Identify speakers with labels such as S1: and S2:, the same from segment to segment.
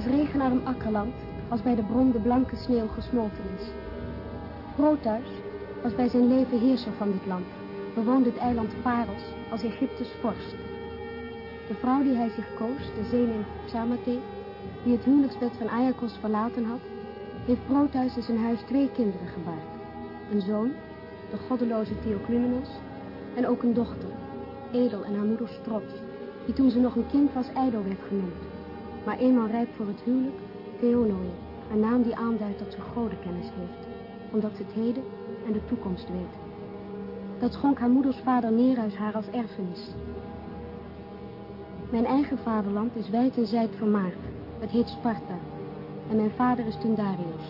S1: Egyptes regenarm akkerland als bij de bron de blanke sneeuw gesmolten is. Proteus was bij zijn leven heerser van dit land, bewoonde het eiland Paros als Egyptes vorst. De vrouw die hij zich koos, de zenin Psamate, die het huwelijksbed van Ayakos verlaten had, heeft Proteus in zijn huis twee kinderen gebaard. Een zoon, de goddeloze Theoclymenos, en ook een dochter, edel en haar moeders trots, die toen ze nog een kind was ijdel werd genoemd. Maar eenmaal rijp voor het huwelijk, Theonoe, een naam die aanduidt dat ze godenkennis heeft, omdat ze het heden en de toekomst weet. Dat schonk haar moeders vader Nereus haar als erfenis. Mijn eigen vaderland is wijd en zijd vermaard. Het heet Sparta. En mijn vader is Tundarios.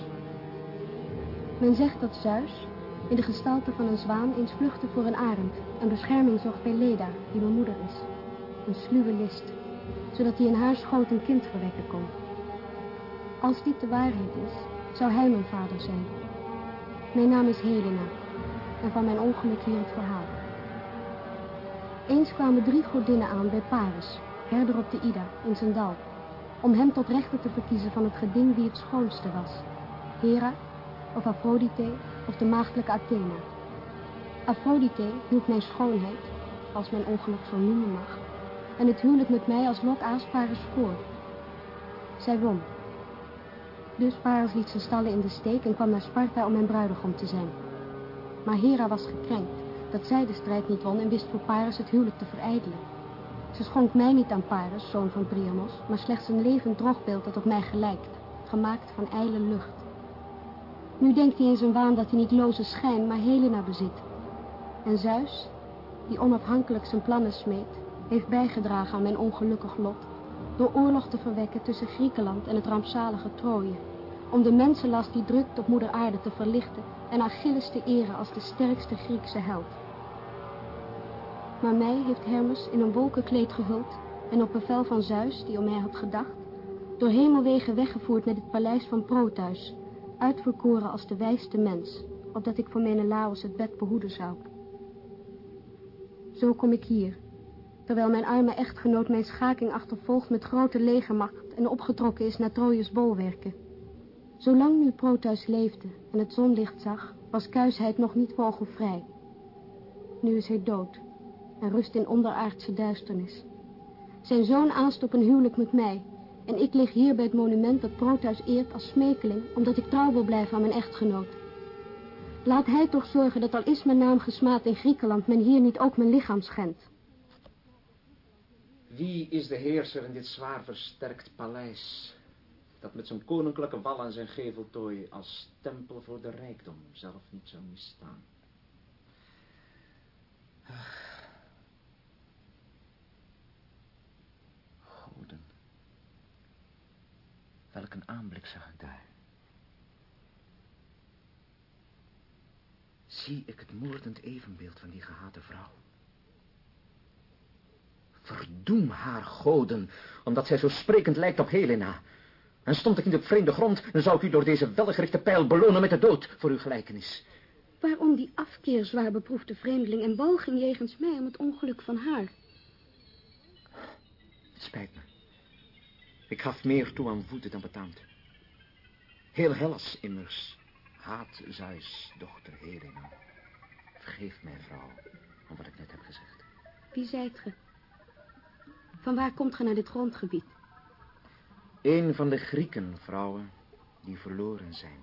S1: Men zegt dat Zeus, in de gestalte van een zwaan, eens vluchtte voor een arend... en bescherming zocht bij Leda, die mijn moeder is. Een sluwe list, zodat hij in haar schoot een kind verwekken kon. Als dit de waarheid is, zou hij mijn vader zijn. Mijn naam is Helena, en van mijn ongeluk hier het verhaal. Eens kwamen drie godinnen aan bij Paris, herder op de Ida, in zijn dal, om hem tot rechter te verkiezen van het geding wie het schoonste was. Hera, of Aphrodite, of de maagdelijke Athena. Aphrodite hield mijn schoonheid, als mijn ongeluk zo noemen mag, en het huwelijk met mij als lot Paris voor. Zij won. Dus Paris liet zijn stallen in de steek en kwam naar Sparta om mijn bruidegom te zijn. Maar Hera was gekrenkt dat zij de strijd niet won en wist voor Paris het huwelijk te verijdelen. Ze schonk mij niet aan Paris, zoon van Priamos, maar slechts een levend drogbeeld dat op mij gelijkt, gemaakt van ijle lucht. Nu denkt hij in zijn waan dat hij niet loze schijn, maar Helena bezit. En Zeus, die onafhankelijk zijn plannen smeet, heeft bijgedragen aan mijn ongelukkig lot, door oorlog te verwekken tussen Griekenland en het rampzalige Troje, om de mensenlast die drukt op moeder aarde te verlichten en Achilles te eren als de sterkste Griekse held. Maar mij heeft Hermes in een wolkenkleed gehuld en op bevel van Zeus, die om mij had gedacht, door hemelwegen weggevoerd naar het paleis van Proteus, uitverkoren als de wijste mens, opdat ik voor Menelaos het bed behoeden zou. Zo kom ik hier, terwijl mijn arme echtgenoot mijn schaking achtervolgt met grote legermacht en opgetrokken is naar Trojes bolwerken. Zolang nu Proteus leefde en het zonlicht zag, was kuisheid nog niet vogelvrij. Nu is hij dood en rust in onderaardse duisternis. Zijn zoon aanst op een huwelijk met mij en ik lig hier bij het monument dat Proteus eert als smekeling, omdat ik trouw wil blijven aan mijn echtgenoot. Laat hij toch zorgen dat al is mijn naam gesmaad in Griekenland, men hier niet ook mijn lichaam schendt.
S2: Wie is de heerser in dit zwaar versterkt paleis, dat met zijn koninklijke wal en zijn geveltooi als tempel voor de rijkdom zelf niet zou misstaan? Goden. Welk een aanblik zag ik daar. Zie ik het moordend evenbeeld van die gehate vrouw. Verdoem haar goden, omdat zij zo sprekend lijkt op Helena. En stond ik niet op vreemde grond, dan zou ik u door deze welgerichte pijl belonen met de dood voor uw gelijkenis.
S1: Waarom die afkeer, zwaar beproefde vreemdeling, en walging jegens mij om het ongeluk van haar?
S2: Het spijt me. Ik gaf meer toe aan voeten dan betaamt. Heel Hellas immers haat Zeus dochter Helena. Vergeef mij, vrouw, om wat ik net heb gezegd.
S1: Wie zijt ge? Van waar komt ge naar dit grondgebied?
S2: Een van de Grieken, vrouwen, die verloren zijn.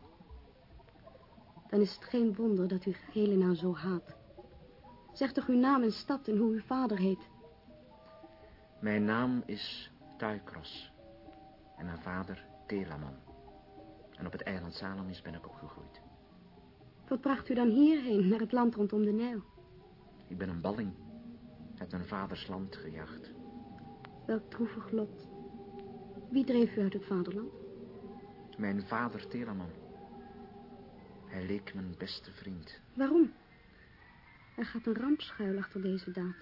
S1: Dan is het geen wonder dat u Helena zo haat. Zeg toch uw naam en stad en hoe uw vader heet.
S2: Mijn naam is Tuikros en mijn vader Telamon. En op het eiland Salamis ben ik opgegroeid.
S1: Wat bracht u dan hierheen, naar het land rondom de Nijl?
S2: Ik ben een balling, uit mijn vaders land gejaagd.
S1: Welk droevig lot. Wie dreef u uit het vaderland?
S2: Mijn vader Telamon. Hij leek mijn beste vriend.
S1: Waarom? Er gaat een ramp schuil achter deze daad.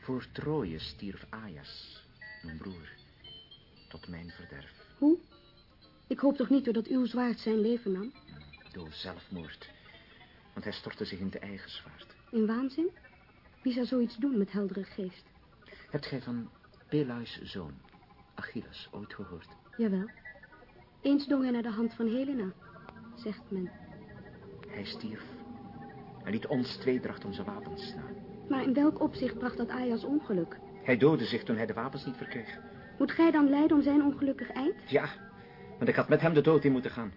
S2: Voor Troje stierf Ajas, mijn broer, tot mijn verderf.
S1: Hoe? Ik hoop toch niet doordat uw zwaard zijn leven nam?
S2: Door zelfmoord. Want hij stortte zich in de eigen zwaard.
S1: In waanzin? Wie zou zoiets doen met heldere geest?
S2: Hebt gij van Peleus' zoon, Achilles, ooit gehoord?
S1: Jawel. Eens dong hij naar de hand van Helena, zegt men.
S2: Hij stierf en liet ons tweedracht onze wapens na.
S1: Maar in welk opzicht bracht dat Aias ongeluk?
S2: Hij doodde zich toen hij de wapens niet verkreeg.
S1: Moet gij dan lijden om zijn ongelukkig eind?
S2: Ja, want ik had met hem de dood in moeten gaan.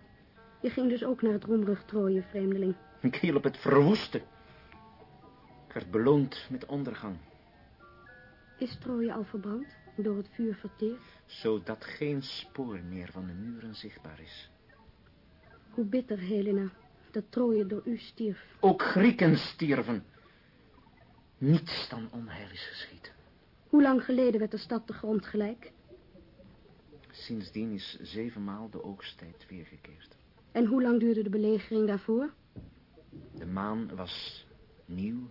S1: Je ging dus ook naar het roemrug Troje, vreemdeling.
S2: Ik hiel op het verwoesten. Ik werd beloond met ondergang.
S1: Is Troje al verbrand, door het vuur verteerd?
S2: Zodat geen spoor meer van de muren zichtbaar is.
S1: Hoe bitter, Helena, dat Troje door u stierf.
S2: Ook Grieken stierven. Niets dan onheil is geschied.
S1: Hoe lang geleden werd de stad de grond gelijk?
S2: Sindsdien is zevenmaal de oogsttijd weergekeerd.
S1: En hoe lang duurde de belegering daarvoor?
S2: De maan was nieuw,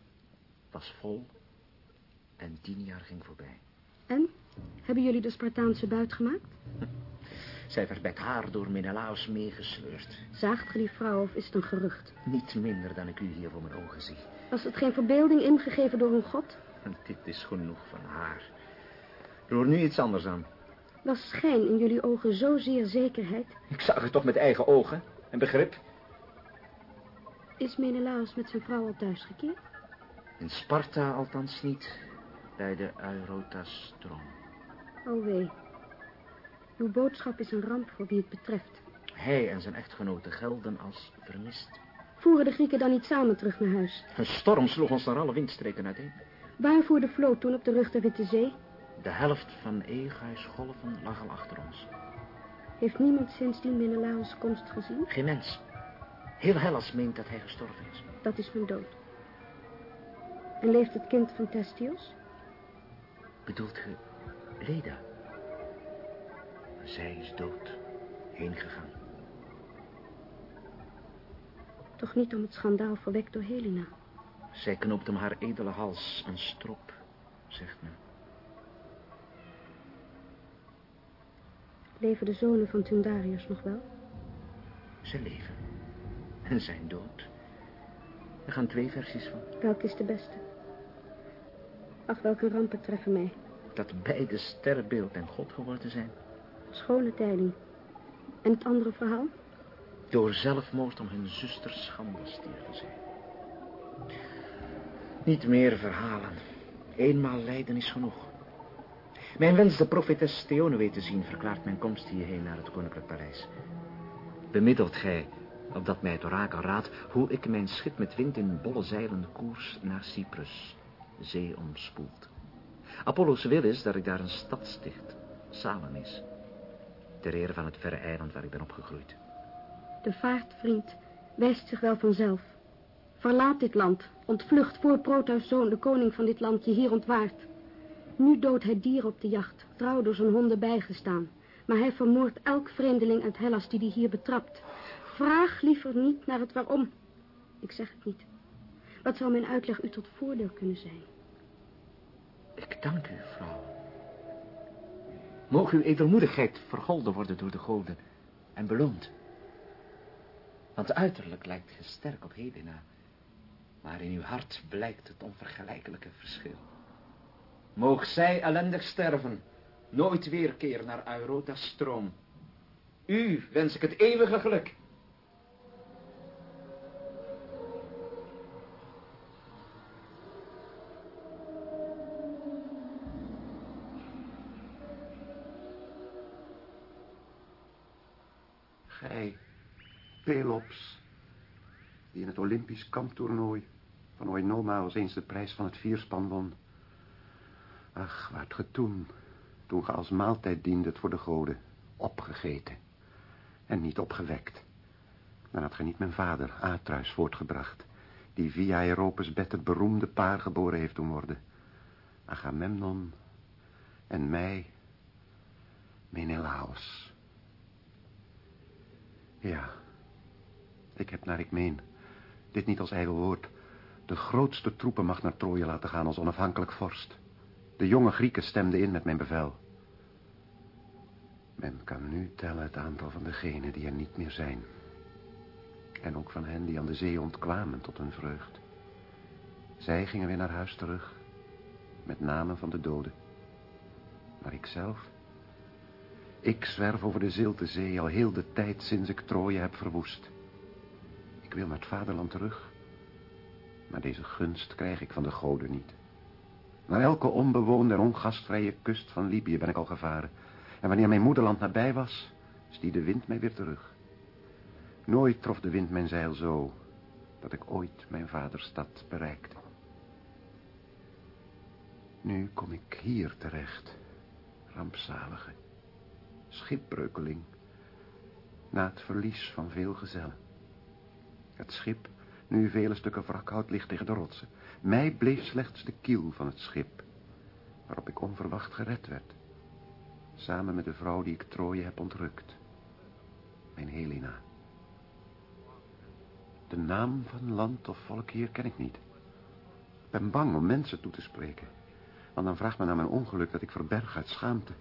S2: was vol en tien jaar ging voorbij.
S1: En? Hebben jullie de Spartaanse buit gemaakt?
S2: Zij werd met haar door Menelaus meegesleurd.
S1: Zaagt ge die vrouw of is het een gerucht?
S2: Niet minder dan ik u hier voor mijn ogen zie.
S1: Was het geen verbeelding ingegeven door een god?
S2: Dit is genoeg van haar. Roer nu iets anders aan.
S1: Was schijn in jullie ogen zozeer zekerheid?
S2: Ik zag het toch met eigen ogen en begrip.
S1: Is Menelaus met zijn vrouw al thuisgekeerd?
S2: In Sparta althans niet, bij de Eurota-stroom.
S1: Oh wee. Uw boodschap is een ramp voor wie het betreft.
S2: Hij en zijn echtgenote gelden als vermist.
S1: Voeren de Grieken dan niet samen terug naar huis?
S2: Een storm sloeg ons naar alle windstreken uiteen.
S1: Waar voer de vloot toen op de rug der Witte Zee?
S2: De helft van Aegaeus golven lag al achter ons.
S1: Heeft niemand sindsdien Menelaus komst gezien?
S2: Geen mens. Heel Hellas meent dat hij gestorven is.
S1: Dat is mijn dood. En leeft het kind van Testios?
S2: Bedoelt ge Leda? Zij is dood. Heen gegaan.
S1: Toch niet om het schandaal verwekt door Helena.
S2: Zij knoopt hem haar edele hals een strop, zegt men.
S1: Leven de zonen van Tundarius nog wel?
S2: Ze leven. En zijn dood. Er gaan twee versies van.
S1: Welke is de beste? Ach, welke rampen treffen mij.
S2: Dat beide sterrenbeeld en God geworden zijn.
S1: Schone tijding. En het andere verhaal?
S2: Door zelfmoord om hun zusters schande stierven zij. Niet meer verhalen. Eenmaal lijden is genoeg. Mijn wens de profetes Theonoe te zien... verklaart mijn komst hierheen naar het koninklijk paleis. Bemiddelt gij, opdat mij het orakel raadt... hoe ik mijn schip met wind in bolle zeilen koers naar Cyprus... zee omspoelt. Apollo's wil is dat ik daar een stad sticht, Salamis... ter ere van het verre eiland waar ik ben opgegroeid.
S1: De vaart, vriend, wijst zich wel vanzelf. Verlaat dit land, ontvlucht voor Proteus zoon, de koning van dit land, je hier ontwaart. Nu doodt hij dieren op de jacht, trouw door zijn honden bijgestaan. Maar hij vermoordt elk vreemdeling uit Hellas die die hier betrapt. Vraag liever niet naar het waarom. Ik zeg het niet. Wat zou mijn uitleg u tot voordeel kunnen zijn?
S2: Ik dank u, vrouw. Mogen uw edelmoedigheid vergolden worden door de goden en beloond. Want uiterlijk lijkt ge sterk op Helena, maar in uw hart blijkt het onvergelijkelijke verschil. Moog zij ellendig sterven, nooit weerkeer naar Eurota's stroom. U wens ik het eeuwige geluk.
S3: Die in het Olympisch kamptoernooi van Oinoma als eens de prijs van het vierspan won. Ach, waart ge toen, toen ge als maaltijd diendet voor de goden, opgegeten en niet opgewekt. Dan had ge niet mijn vader, Atreus, voortgebracht, die via Europes bed het beroemde paar geboren heeft doen worden. Agamemnon en mij, Menelaos. Ja, ik heb naar ik meen, dit niet als ijdel woord, de grootste troepenmacht naar Troje laten gaan als onafhankelijk vorst. De jonge Grieken stemden in met mijn bevel. Men kan nu tellen het aantal van degenen die er niet meer zijn. En ook van hen die aan de zee ontkwamen tot hun vreugd. Zij gingen weer naar huis terug, met namen van de doden. Maar ikzelf... Ik zwerf over de zilte zee al heel de tijd sinds ik Troje heb verwoest. Ik wil naar het vaderland terug. Maar deze gunst krijg ik van de goden niet. Naar elke onbewoonde en ongastvrije kust van Libië ben ik al gevaren. En wanneer mijn moederland nabij was, stiet de wind mij weer terug. Nooit trof de wind mijn zeil zo, dat ik ooit mijn vaderstad bereikte. Nu kom ik hier terecht, rampzalige, schipbreukeling, na het verlies van veel gezellen. Het schip, nu vele stukken wrakhout, ligt tegen de rotsen. Mij bleef slechts de kiel van het schip, waarop ik onverwacht gered werd. Samen met de vrouw die ik Troje heb ontrukt. Mijn Helena. De naam van land of volk hier ken ik niet. Ik ben bang om mensen toe te spreken. Want dan vraagt men naar mijn ongeluk dat ik verberg uit schaamte.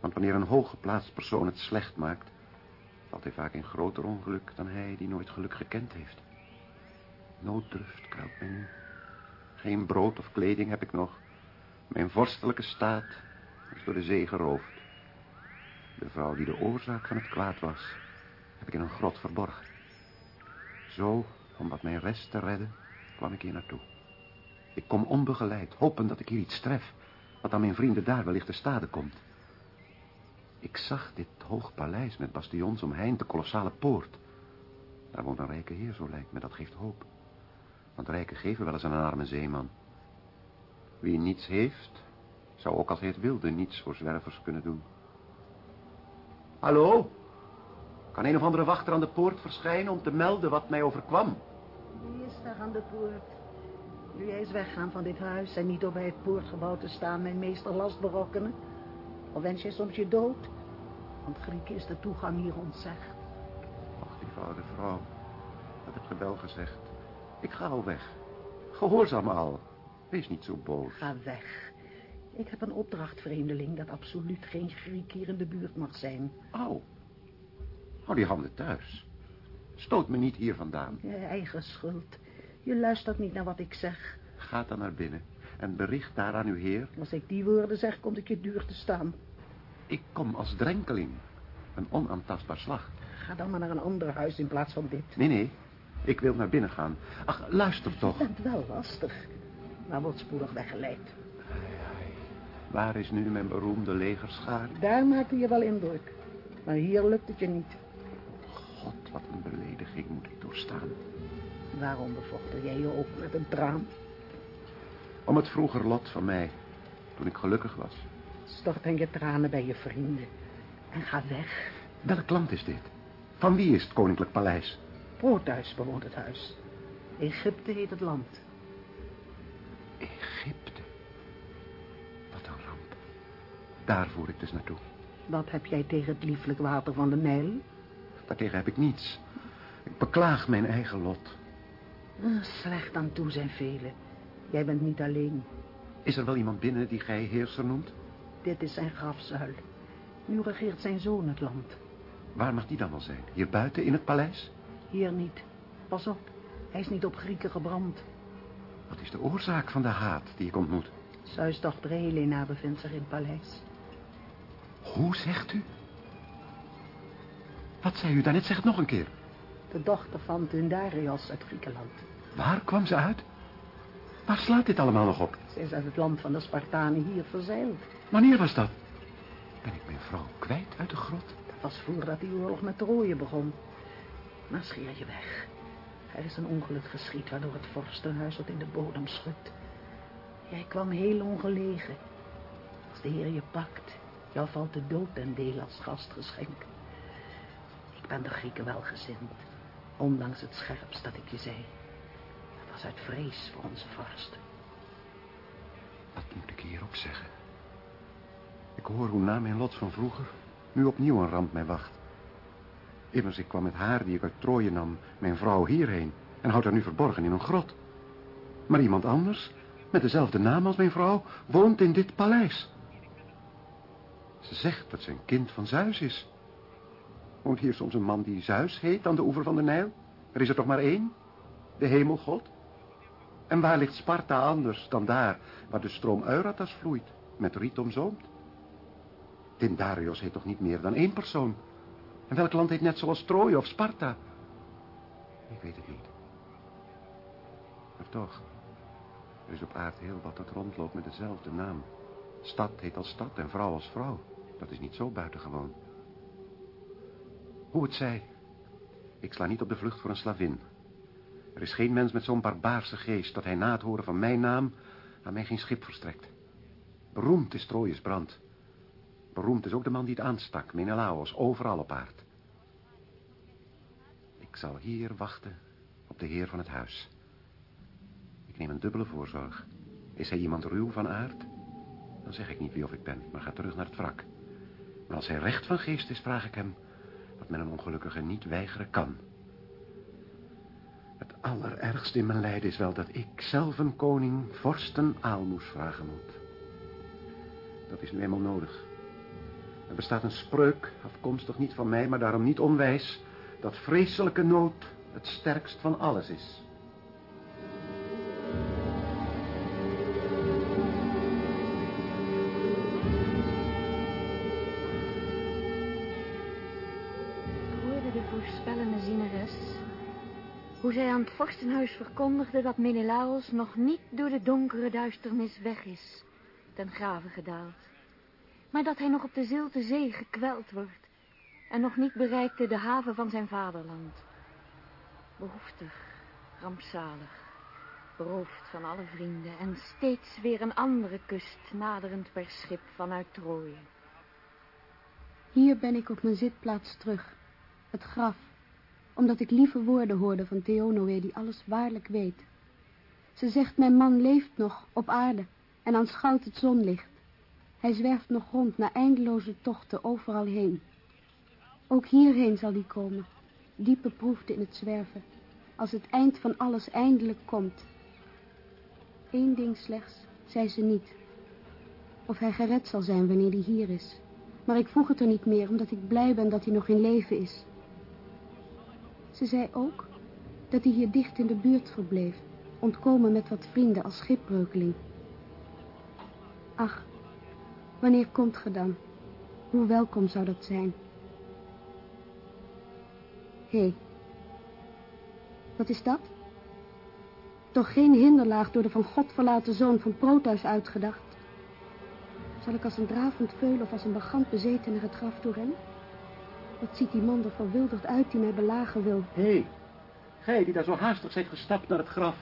S3: Want wanneer een hooggeplaatst persoon het slecht maakt... valt hij vaak in groter ongeluk dan hij die nooit geluk gekend heeft. Nooddruft kruipt mij nu. Geen brood of kleding heb ik nog. Mijn vorstelijke staat is door de zee geroofd. De vrouw die de oorzaak van het kwaad was, heb ik in een grot verborgen. Zo, om wat mijn rest te redden, kwam ik hier naartoe. Ik kom onbegeleid, hopend dat ik hier iets tref, wat aan mijn vrienden daar wellicht te stade komt. Ik zag dit hoog paleis met bastions omheind, de kolossale poort. Daar woont een rijke heer, zo lijkt me, dat geeft hoop. Want rijken geven wel eens aan een arme zeeman. Wie niets heeft, zou ook als hij het wilde niets voor zwervers kunnen doen. Hallo? Kan een of andere wachter aan de poort verschijnen om te melden wat mij overkwam?
S4: Wie is daar aan de poort? Wil jij eens weggaan van dit huis en niet door bij het poortgebouw te staan mijn meester last berokkenen? Of wens jij soms je dood? Want Grieken is de toegang hier ontzegd.
S3: Ach, lieve oude vrouw, dat heb je wel gezegd. Ik ga al weg. Gehoorzaam al. Wees niet zo boos.
S4: Ga weg. Ik heb een opdracht, vreemdeling, dat absoluut geen Griek hier in de buurt mag zijn.
S3: Au. Hou die handen thuis. Stoot me niet hier vandaan.
S4: Je eigen schuld. Je luistert niet naar wat ik zeg.
S3: Ga dan naar binnen en bericht daar aan uw heer.
S4: Als ik die woorden zeg, komt het je duur te staan.
S3: Ik kom als drenkeling. Een onaantastbaar slag.
S4: Ga dan maar naar een ander huis in plaats van dit.
S3: Nee, nee. Ik wil naar binnen gaan. Ach, luister toch.
S4: Je bent wel lastig, maar wordt spoedig weggeleid.
S3: Waar is nu mijn beroemde legerschaar?
S4: Daar maakte je wel indruk. Maar hier lukt het je niet.
S3: God, wat een belediging moet ik doorstaan.
S4: Waarom bevochtig jij je ook met een traan?
S3: Om het vroeger lot van mij, toen ik gelukkig was.
S4: Stort dan je tranen bij je vrienden. En ga weg.
S3: Welk land is dit? Van wie is het koninklijk paleis?
S4: Proteus bewoont het huis. Egypte heet het land.
S3: Egypte. Wat een ramp. Daar voer ik dus naartoe.
S4: Wat heb jij tegen het lieflijk water van de Nijl?
S3: Daartegen heb ik niets. Ik beklaag mijn eigen lot.
S4: Ah, Slecht aan toe zijn velen. Jij bent niet alleen.
S3: Is er wel iemand binnen die gij heerser noemt?
S4: Dit is zijn grafzuil. Nu regeert zijn zoon het land.
S3: Waar mag die dan wel zijn? Hier buiten in het paleis?
S4: Hier niet. Pas op, hij is niet op Grieken gebrand.
S3: Wat is de oorzaak van de haat die ik ontmoet?
S4: Zeus dochter Helena bevindt zich in het paleis.
S3: Hoe zegt u? Wat zei u daarnet? Zeg het nog een keer.
S4: De dochter van Dundarios uit Griekenland.
S3: Waar kwam ze uit? Waar slaat dit allemaal nog op?
S4: Ze is uit het land van de Spartanen hier verzeild.
S3: Wanneer was dat? Ben ik mijn vrouw kwijt uit de grot?
S4: Dat was voordat die oorlog met Troje begon. Maar scheer je weg. Er is een ongeluk geschied waardoor het vorstenhuis wat in de bodem schudt. Jij kwam heel ongelegen. Als de heer je pakt, jou valt de dood ten deel als gastgeschenk. Ik ben de Grieken welgezind, ondanks het scherps dat ik je zei. Was uit vrees voor onze vorst.
S3: Wat moet ik hierop zeggen? Ik hoor hoe na mijn lot van vroeger nu opnieuw een ramp mij wacht. Immers, ik kwam met haar die ik uit Troje nam, mijn vrouw hierheen... en houd haar nu verborgen in een grot. Maar iemand anders, met dezelfde naam als mijn vrouw, woont in dit paleis. Ze zegt dat ze een kind van Zeus is. Woont hier soms een man die Zeus heet aan de oever van de Nijl? Er is er toch maar één? De hemelgod? En waar ligt Sparta anders dan daar, waar de stroom Euratas vloeit, met riet omzoomd? Tindarios heet toch niet meer dan één persoon? En welk land heet net zoals Troje of Sparta? Ik weet het niet. Maar toch, er is op aarde heel wat dat rondloopt met dezelfde naam. Stad heet als stad en vrouw als vrouw. Dat is niet zo buitengewoon. Hoe het zij, ik sla niet op de vlucht voor een slavin. Er is geen mens met zo'n barbaarse geest... dat hij na het horen van mijn naam aan mij geen schip verstrekt. Beroemd is Trojes brand. Beroemd is ook de man die het aanstak, Menelaos, overal op aard. Ik zal hier wachten op de heer van het huis. Ik neem een dubbele voorzorg. Is hij iemand ruw van aard? Dan zeg ik niet wie of ik ben, maar ga terug naar het wrak. Maar als hij recht van geest is, vraag ik hem... wat men een ongelukkige niet weigeren kan. Het allerergste in mijn lijden is wel dat ik zelf een koning vorsten aalmoes vragen moet. Dat is nu eenmaal nodig. Er bestaat een spreuk, afkomstig niet van mij, maar daarom niet onwijs... dat vreselijke nood het sterkst van alles is.
S5: Aan het vorstenhuis verkondigde dat Menelaos nog niet door de donkere duisternis weg is, ten grave gedaald, maar dat hij nog op de zilte zee gekweld wordt en nog niet bereikte de haven van zijn vaderland. Behoeftig, rampzalig, beroofd van alle vrienden en steeds weer een andere kust naderend per schip vanuit Troje.
S1: Hier ben ik op mijn zitplaats terug. Het graf. Omdat ik lieve woorden hoorde van Theonoe die alles waarlijk weet. Ze zegt mijn man leeft nog op aarde en aanschouwt het zonlicht. Hij zwerft nog rond naar eindeloze tochten overal heen. Ook hierheen zal hij komen, diep beproefd in het zwerven, als het eind van alles eindelijk komt. Eén ding slechts, zei ze niet. Of hij gered zal zijn wanneer hij hier is. Maar ik vroeg het er niet meer, omdat ik blij ben dat hij nog in leven is. Ze zei ook dat hij hier dicht in de buurt verbleef, ontkomen met wat vrienden als schipbreukeling. Ach, wanneer komt ge dan? Hoe welkom zou dat zijn? Hé, wat is dat? Toch geen hinderlaag door de van God verlaten zoon van Proteus uitgedacht? Zal ik als een dravend veul of als een bagant bezeten naar het graf toe rennen? Wat ziet die man er verwilderd uit die mij belagen wil?
S3: Hé, hey, gij die daar zo haastig zijt gestapt naar het graf...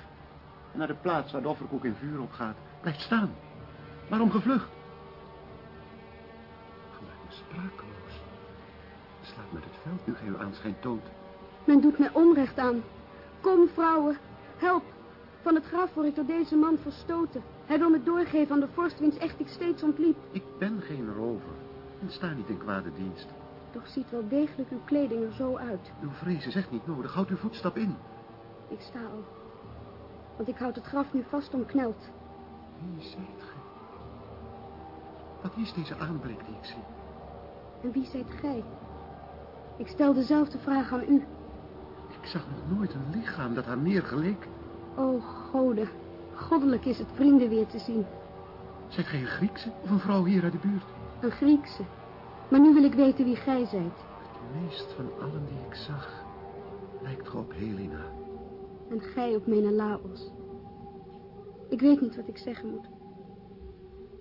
S3: en naar de plaats waar de offerkoek in vuur opgaat. Blijf staan. Waarom gevlucht? Ge maakt me sprakeloos. Slaat met het veld nu gij uw aanschijn toont.
S1: Men doet mij onrecht aan. Kom, vrouwen, help. Van het graf word ik door deze man verstoten. Hij wil me doorgeven aan de vorst wiens echt ik steeds ontliep.
S3: Ik ben geen rover en sta niet in kwade dienst.
S1: Toch ziet wel degelijk uw kleding er zo uit.
S3: Uw vrees is echt niet nodig. Houd uw voetstap in.
S1: Ik sta al. Want ik houd het graf nu vast omkneld.
S3: Wie zijt gij? Wat is deze aanblik die ik zie?
S1: En wie zijt gij? Ik stel dezelfde vraag aan u.
S3: Ik zag nog nooit een lichaam dat haar meer geleek.
S1: O, goden. Goddelijk is het vrienden weer te zien.
S3: Zijt gij een Griekse of een vrouw hier uit de buurt?
S1: Een Griekse. Maar nu wil ik weten wie gij zijt.
S3: Het meest van allen die ik zag, lijkt ge op Helena.
S1: En gij op Menelaos. Ik weet niet wat ik zeggen moet.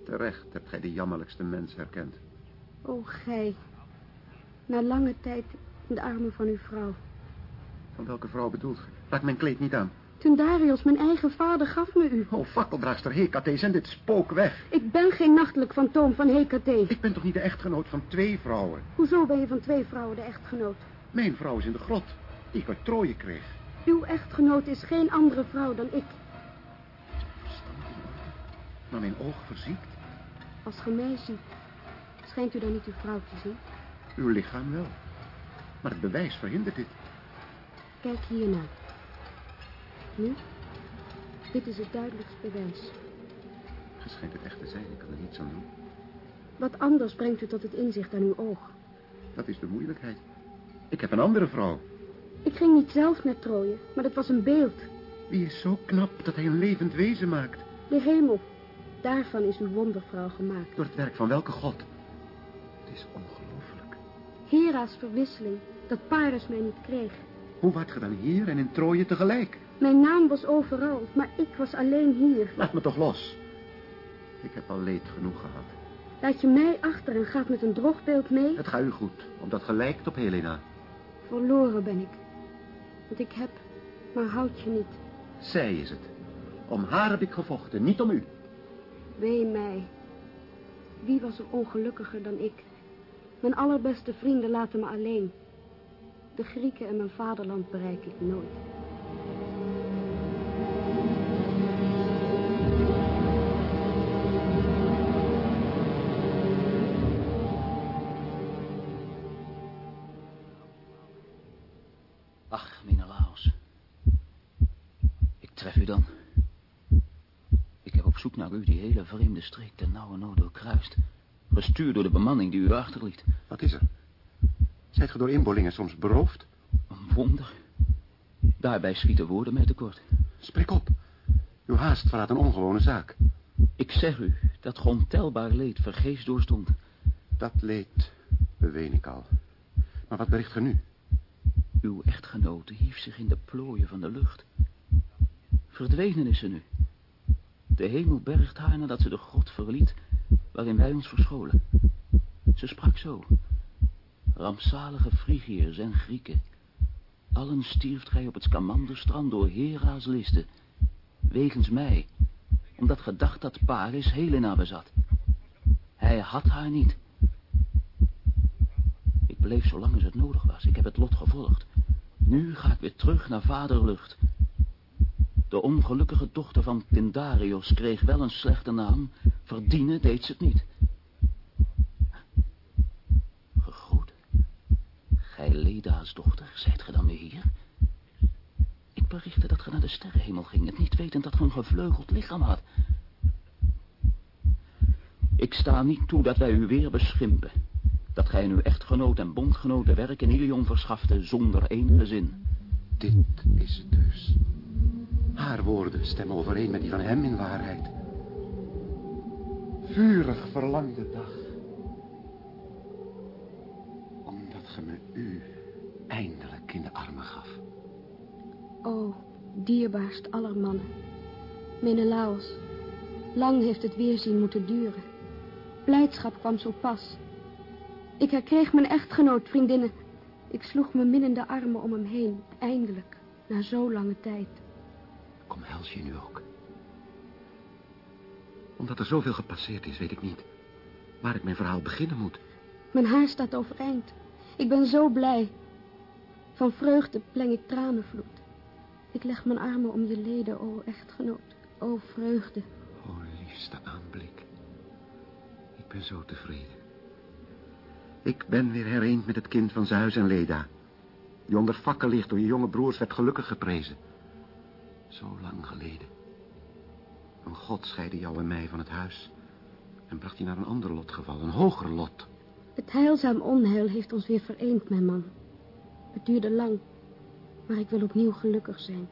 S3: Terecht hebt gij de jammerlijkste mens herkend.
S1: O, gij. Na lange tijd in de armen van uw vrouw.
S3: Van welke vrouw bedoelt gij? Raak mijn kleed niet aan.
S1: Toen Darius, mijn eigen vader, gaf me u.
S3: O, fakkeldraagster Hekate, zend dit spook weg.
S1: Ik ben geen nachtelijk fantoom van Hekate.
S3: Ik ben toch niet de echtgenoot van twee vrouwen?
S1: Hoezo ben je van twee vrouwen de echtgenoot?
S3: Mijn vrouw is in de grot, die ik uit Troje kreeg.
S1: Uw echtgenoot is geen andere vrouw dan ik.
S3: Maar mijn oog verziekt.
S1: Als ge mij ziet, schijnt u dan niet uw vrouw te zien?
S3: Uw lichaam wel. Maar het bewijs verhindert dit.
S1: Kijk hiernaar. Nu? Dit is het duidelijkst bewijs.
S3: Het schijnt het echt te zijn, ik kan er niets aan doen.
S1: Wat anders brengt u tot het inzicht aan uw oog?
S3: Dat is de moeilijkheid. Ik heb een andere vrouw.
S1: Ik ging niet zelf naar Troje, maar dat was een beeld.
S3: Wie is zo knap dat hij een levend wezen maakt?
S1: De hemel. Daarvan is uw wondervrouw gemaakt.
S3: Door het werk van welke god? Het is ongelooflijk.
S1: Hera's verwisseling, dat Paris mij niet kreeg.
S3: Hoe waart ge dan hier en in Troje tegelijk?
S1: Mijn naam was overal, maar ik was alleen hier.
S3: Laat me toch los. Ik heb al leed genoeg gehad.
S1: Laat je mij achter en gaat met een drogbeeld mee?
S3: Het gaat u goed, omdat ge lijkt op Helena.
S1: Verloren ben ik. Want ik heb, maar houd je niet.
S3: Zij is het. Om haar heb ik gevochten, niet om u.
S1: Wee mij. Wie was er ongelukkiger dan ik? Mijn allerbeste vrienden laten me alleen. De Grieken en mijn vaderland bereik ik nooit.
S2: Ach, Menelaos. Ik tref u dan. Ik heb op zoek naar u die hele vreemde streek ten nauwe nood doorkruist. Gestuurd door de bemanning die u achterliet.
S3: Wat is er? Zijt ge door inboorlingen soms beroofd?
S2: Een wonder. Daarbij schieten woorden mij tekort.
S3: Spreek op. Uw haast verraadt een ongewone zaak.
S2: Ik zeg u dat ge ontelbaar leed vergeefs doorstond.
S3: Dat leed beween ik al. Maar wat bericht ge nu?
S2: Uw echtgenote hief zich in de plooien van de lucht. Verdwenen is ze nu. De hemel bergt haar nadat ze de grot verliet waarin wij ons verscholen. Ze sprak zo. Rampzalige Frigiërs en Grieken. Allen stierft gij op het Scamanderstrand door Hera's listen. Wegens mij, omdat gedacht dat Paris Helena bezat. Hij had haar niet. Ik bleef zolang als het nodig was. Ik heb het lot gevolgd. Nu ga ik weer terug naar vaderlucht. De ongelukkige dochter van Tindarios kreeg wel een slechte naam. Verdienen deed ze het niet. Gegroet. Gij Leda's dochter, zijt ge dan weer hier? Ik berichtte dat ge naar de sterrenhemel ging, het niet wetend dat ge een gevleugeld lichaam had. Ik sta niet toe dat wij u weer beschimpen. Dat gij uw echtgenoot en bondgenoot de werk in Ilion verschafte zonder enige zin.
S3: Dit is het dus. Haar woorden stemmen overeen met die van hem in waarheid. Vurig verlangde dag. Ge me u eindelijk in de armen gaf.
S1: O, dierbaarst aller mannen. Menelaos, lang heeft het weerzien moeten duren. Blijdschap kwam zo pas. Ik herkreeg mijn echtgenoot, vriendinnen. Ik sloeg me minnende armen om hem heen, eindelijk, na zo lange tijd.
S3: Kom, hels je nu ook. Omdat er zoveel gepasseerd is, weet ik niet waar ik mijn verhaal beginnen moet.
S1: Mijn haar staat overeind. Ik ben zo blij. Van vreugde pleng ik tranenvloed. Ik leg mijn armen om je leden, o echtgenoot. O vreugde.
S3: O liefste aanblik. Ik ben zo tevreden. Ik ben weer hereend met het kind van Zeus en Leda. Die onder fakkellicht door je jonge broers werd gelukkig geprezen. Zo lang geleden. Een God scheidde jou en mij van het huis. En bracht je naar een ander lotgeval, een hoger lot.
S1: Het heilzaam onheil heeft ons weer vereend, mijn man. Het duurde lang, maar ik wil opnieuw gelukkig zijn.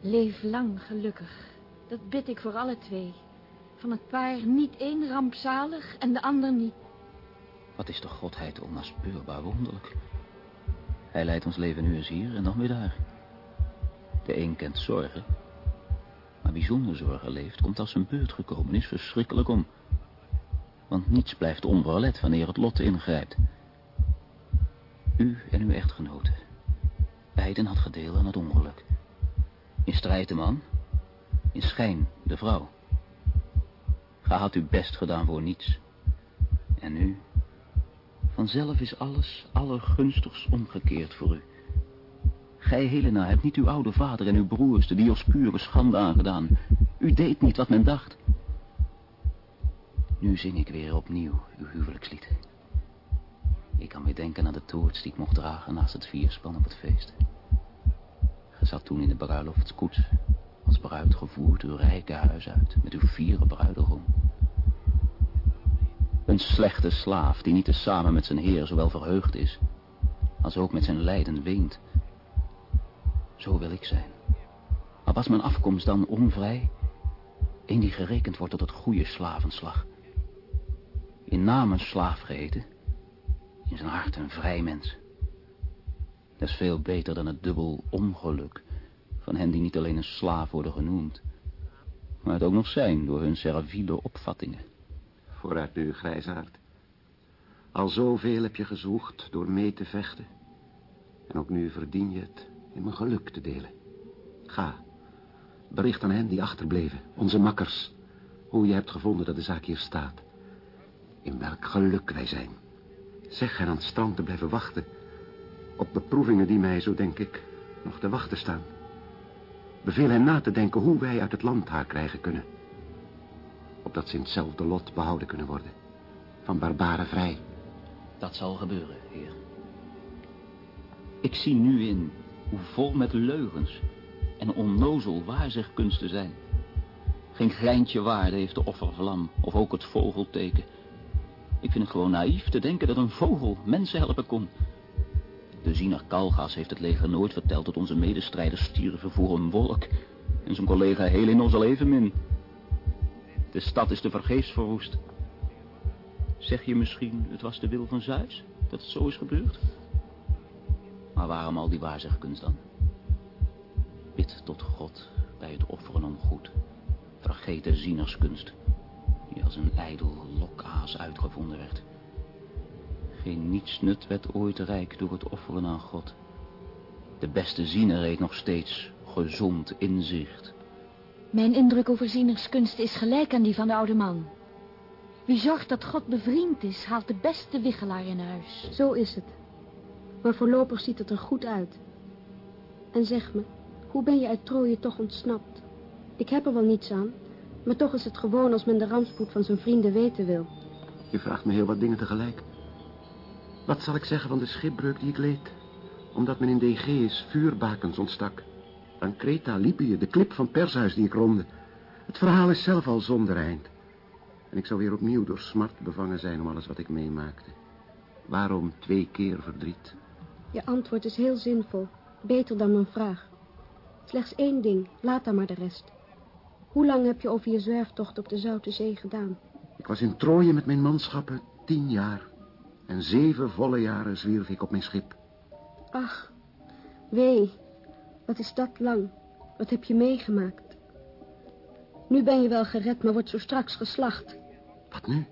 S5: Leef lang gelukkig. Dat bid ik voor alle twee. Van het paar niet één rampzalig en de ander niet.
S2: Wat is de godheid onnaspeurbaar wonderlijk. Hij leidt ons leven nu eens hier en dan weer daar. De een kent zorgen, maar wie zonder zorgen leeft, komt als zijn beurt gekomen is verschrikkelijk om. Want niets blijft onverlet wanneer het lot ingrijpt. U en uw echtgenote, beiden had gedeel aan het ongeluk. In strijd de man, in schijn de vrouw. Gij had uw best gedaan voor niets. En nu, vanzelf is alles allergunstigst omgekeerd voor u. Gij, Helena, hebt niet uw oude vader en uw broers de Diospure schande aangedaan. U deed niet wat men dacht. Nu zing ik weer opnieuw uw huwelijkslied. Ik kan weer denken aan de toorts die ik mocht dragen naast het vierspan op het feest. Ge zat toen in de bruiloftskoets, als bruid gevoerd uw rijke huis uit, met uw vieren bruidegom. Een slechte slaaf die niet te samen met zijn heer zowel verheugd is, als ook met zijn lijden weent. Zo wil ik zijn. Maar was mijn afkomst dan onvrij? Een die gerekend wordt tot het goede slavenslag. In naam een slaaf geheten,
S6: In zijn hart een vrij mens. Dat is veel beter dan het dubbel ongeluk van hen die niet alleen een slaaf worden genoemd, maar het ook nog zijn door hun serviele opvattingen.
S3: Vooruit nu, grijsaard. Al zoveel heb je gezwoegd door mee te vechten. En ook nu verdien je het in mijn geluk te delen. Ga, bericht aan hen die achterbleven, onze makkers, hoe je hebt gevonden dat de zaak hier staat. In welk geluk wij zijn. Zeg hen aan het strand te blijven wachten op beproevingen die mij, zo denk ik, nog te wachten staan. Beveel hen na te denken hoe wij uit het land haar krijgen kunnen. Opdat ze in hetzelfde lot behouden kunnen worden. Van barbaren vrij.
S6: Dat zal gebeuren, heer. Ik zie nu in hoe vol met leugens en onnozel waarzegkunsten zijn. Geen greintje waarde heeft de offervlam of ook het vogelteken. Ik vind het gewoon naïef te denken dat een vogel mensen helpen kon. De ziener Kalgas heeft het leger nooit verteld dat onze medestrijders stierven voor een wolk. En zijn collega heel in onze leven min. De stad is te vergeefs verwoest. Zeg je misschien, het was de wil van Zeus dat het zo is gebeurd? Maar waarom al die waarzegkunst dan? Bid tot God bij het offeren om goed. Vergeet de zienerskunst, die als een ijdel lokaas uitgevonden werd. Geen nietsnut werd ooit rijk door het offeren aan God. De beste ziener heeft nog steeds gezond inzicht.
S5: Mijn indruk over zienerskunst is gelijk aan die van de oude man. Wie zorgt dat God bevriend is, haalt de beste wiggelaar in huis.
S1: Zo is het. Maar voorlopig ziet het er goed uit. En zeg me, hoe ben je uit Troje toch ontsnapt? Ik heb er wel niets aan, maar toch is het gewoon als men de rampspoed van zijn vrienden weten wil.
S3: Je vraagt me heel wat dingen tegelijk. Wat zal ik zeggen van de schipbreuk die ik leed? Omdat men in de vuurbakens ontstak. Aan Kreta, Libië, de klip van Pershuis die ik ronde. Het verhaal is zelf al zonder eind. En ik zou weer opnieuw door smart bevangen zijn om alles wat ik meemaakte. Waarom twee keer verdriet?
S1: Je antwoord is heel zinvol. Beter dan mijn vraag. Slechts één ding, laat dan maar de rest. Hoe lang heb je over je zwerftocht op de Zoute Zee gedaan?
S3: Ik was in Troje met mijn manschappen tien jaar. En zeven volle jaren zwierf ik op mijn schip.
S1: Ach, wee, wat is dat lang? Wat heb je meegemaakt? Nu ben je wel gered, maar wordt zo straks geslacht.
S3: Wat nu?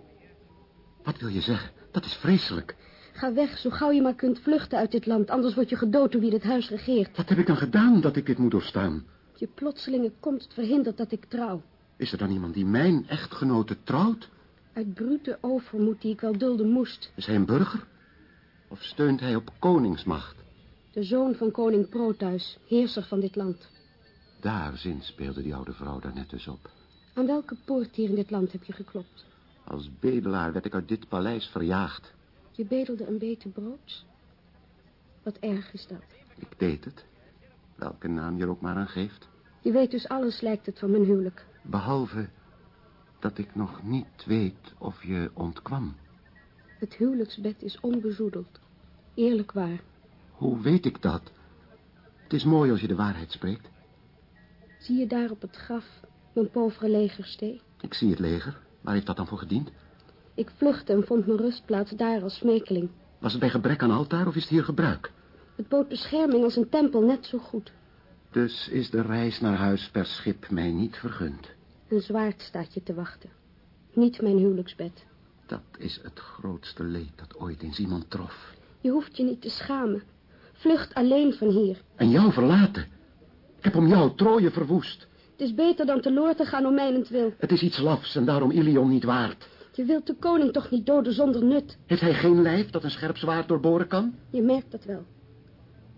S3: Wat wil je zeggen? Dat is vreselijk.
S1: Ga weg, zo gauw je maar kunt vluchten uit dit land, anders word je gedood door wie dit huis regeert.
S3: Wat heb ik dan gedaan dat ik dit moet doorstaan?
S1: Je plotselinge komst verhindert dat ik trouw.
S3: Is er dan iemand die mijn echtgenote trouwt?
S1: Uit brute overmoed die ik wel dulden moest.
S3: Is hij een burger? Of steunt hij op koningsmacht?
S1: De zoon van koning Proteus, heerser van dit land.
S3: Daar zinspeelde die oude vrouw daarnet dus op.
S1: Aan welke poort hier in dit land heb je geklopt?
S3: Als bedelaar werd ik uit dit paleis verjaagd.
S1: Je bedelde een beetje brood? Wat erg is dat.
S3: Ik deed het. Welke naam je er ook maar aan geeft.
S1: Je weet dus alles, lijkt het, van mijn huwelijk.
S3: Behalve dat ik nog niet weet of je ontkwam.
S1: Het huwelijksbed is onbezoedeld. Eerlijk waar.
S3: Hoe weet ik dat? Het is mooi als je de waarheid spreekt.
S1: Zie je daar op het graf mijn povere legerstee?
S3: Ik zie het leger. Waar heeft dat dan voor gediend?
S1: Ik vluchtte en vond mijn rustplaats daar als smekeling.
S3: Was het bij gebrek aan altaar of is het hier gebruik?
S1: Het bood bescherming als een tempel net zo goed.
S3: Dus is de reis naar huis per schip mij niet vergund.
S1: Een zwaard staat je te wachten. Niet mijn huwelijksbed.
S3: Dat is het grootste leed dat ooit eens iemand trof.
S1: Je hoeft je niet te schamen. Vlucht alleen van hier.
S3: En jou verlaten. Ik heb om jou Troje verwoest.
S1: Het is beter dan teloor te gaan om mijnentwil.
S3: Het is iets lafs en daarom Ilion niet waard.
S1: Je wilt de koning toch niet doden zonder nut?
S3: Heeft hij geen lijf dat een scherp zwaard doorboren kan?
S1: Je merkt dat wel.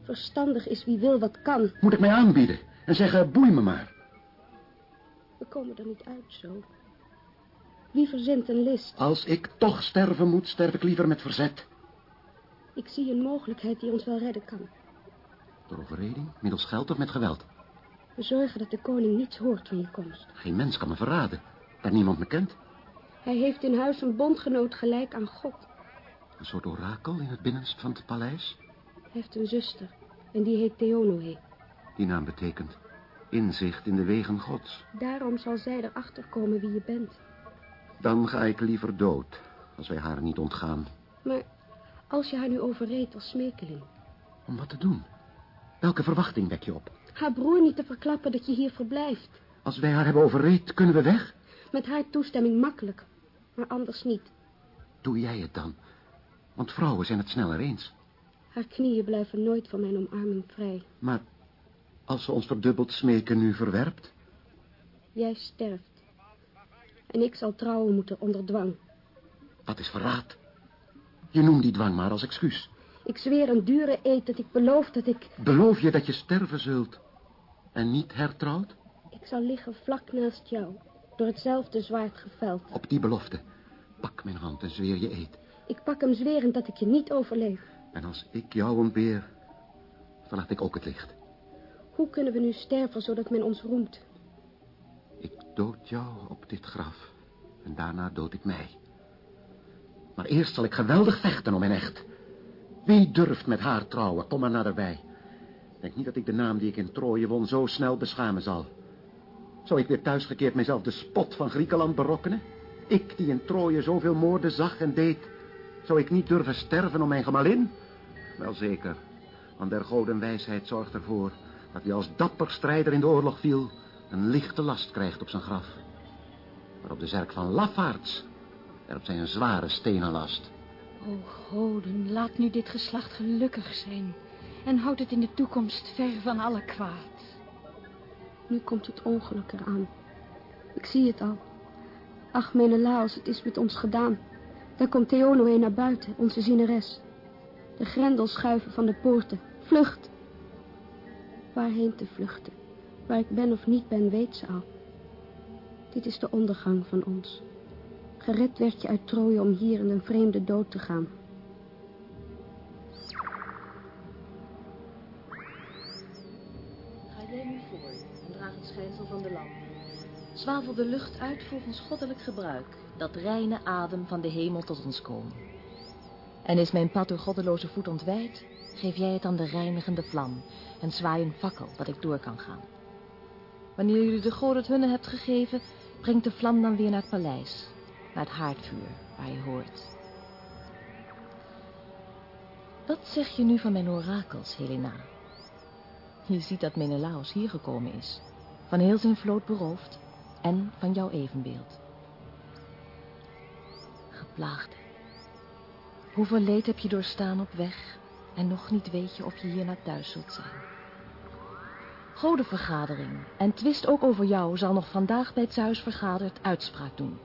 S1: Verstandig is wie wil wat kan.
S3: Moet ik mij aanbieden en zeggen, boei me maar.
S1: We komen er niet uit zo. Wie verzint een list?
S3: Als ik toch sterven moet, sterf ik liever met verzet.
S1: Ik zie een mogelijkheid die ons wel redden kan.
S3: Door overreding, middels geld of met geweld?
S1: We zorgen dat de koning niets hoort van je komst.
S3: Geen mens kan me verraden, dat niemand me kent.
S1: Hij heeft in huis een bondgenoot gelijk aan God.
S3: Een soort orakel in het binnenst van het paleis?
S1: Heeft een zuster en die heet Theonoe.
S3: Die naam betekent inzicht in de wegen gods.
S1: Daarom zal zij erachter komen wie je bent.
S3: Dan ga ik liever dood, als wij haar niet ontgaan.
S1: Maar Als je haar nu overreed als smekeling.
S3: Om wat te doen? Welke verwachting wek je op?
S1: Haar broer niet te verklappen dat je hier verblijft.
S3: Als wij haar hebben overreed, kunnen we weg?
S1: Met haar toestemming makkelijk, maar anders niet.
S3: Doe jij het dan? Want vrouwen zijn het sneller eens.
S1: Haar knieën blijven nooit van mijn omarming vrij.
S3: Maar als ze ons verdubbeld smeken nu verwerpt?
S1: Jij sterft. En ik zal trouwen moeten onder dwang.
S3: Dat is verraad. Je noemt die dwang maar als excuus.
S1: Ik zweer een dure eed dat ik beloof dat ik...
S3: Beloof je dat je sterven zult en niet hertrouwd?
S1: Ik zal liggen vlak naast jou, door hetzelfde zwaard geveld.
S3: Op die belofte. Pak mijn hand en zweer je eed.
S1: Ik pak hem zwerend dat ik je niet overleef.
S3: En als ik jou ontbeer, verlaat ik ook het licht.
S1: Hoe kunnen we nu sterven zodat men ons roemt?
S3: Ik dood jou op dit graf. En daarna dood ik mij. Maar eerst zal ik geweldig vechten om mijn echt. Wie durft met haar trouwen? Kom maar naderbij. Denk niet dat ik de naam die ik in Troje won zo snel beschamen zal. Zou ik weer thuisgekeerd mijzelf de spot van Griekenland berokkenen? Ik die in Troje zoveel moorden zag en deed. Zou ik niet durven sterven om mijn gemalin? Wel zeker, want der goden wijsheid zorgt ervoor... dat wie als dapper strijder in de oorlog viel... een lichte last krijgt op zijn graf. Maar op de zerk van lafaards... er op zijn zware stenen last.
S5: O goden, laat nu dit geslacht gelukkig zijn... en houd het in de toekomst ver van alle kwaad.
S1: Nu komt het ongeluk eraan. Ik zie het al. Ach, Menelaos, het is met ons gedaan. Daar komt Theonoe naar buiten, onze zieneres. De grendels schuiven van de poorten. Vlucht! Waarheen te vluchten? Waar ik ben of niet ben, weet ze al. Dit is de ondergang van ons. Gered werd je uit Troje om hier in een vreemde dood te gaan.
S7: Ga jij nu voor en draag het schijnsel van de lamp. Zwavel de lucht uit volgens goddelijk gebruik, dat reine adem van de hemel tot ons komen. En is mijn pad door goddeloze voet ontwijd, geef jij het aan de reinigende vlam en zwaai een fakkel dat ik door kan gaan. Wanneer jullie de goden het hunne hebt gegeven, brengt de vlam dan weer naar het paleis, naar het haardvuur waar je hoort. Wat zeg je nu van mijn orakels, Helena? Je ziet dat Menelaos hier gekomen is, van heel zijn vloot beroofd en van jouw evenbeeld. Geplaagde. Hoeveel leed heb je doorstaan op weg en nog niet weet je of je hier naar thuis zult zijn. Godenvergadering en twist ook over jou zal nog vandaag bij het Zeus vergaderd uitspraak doen.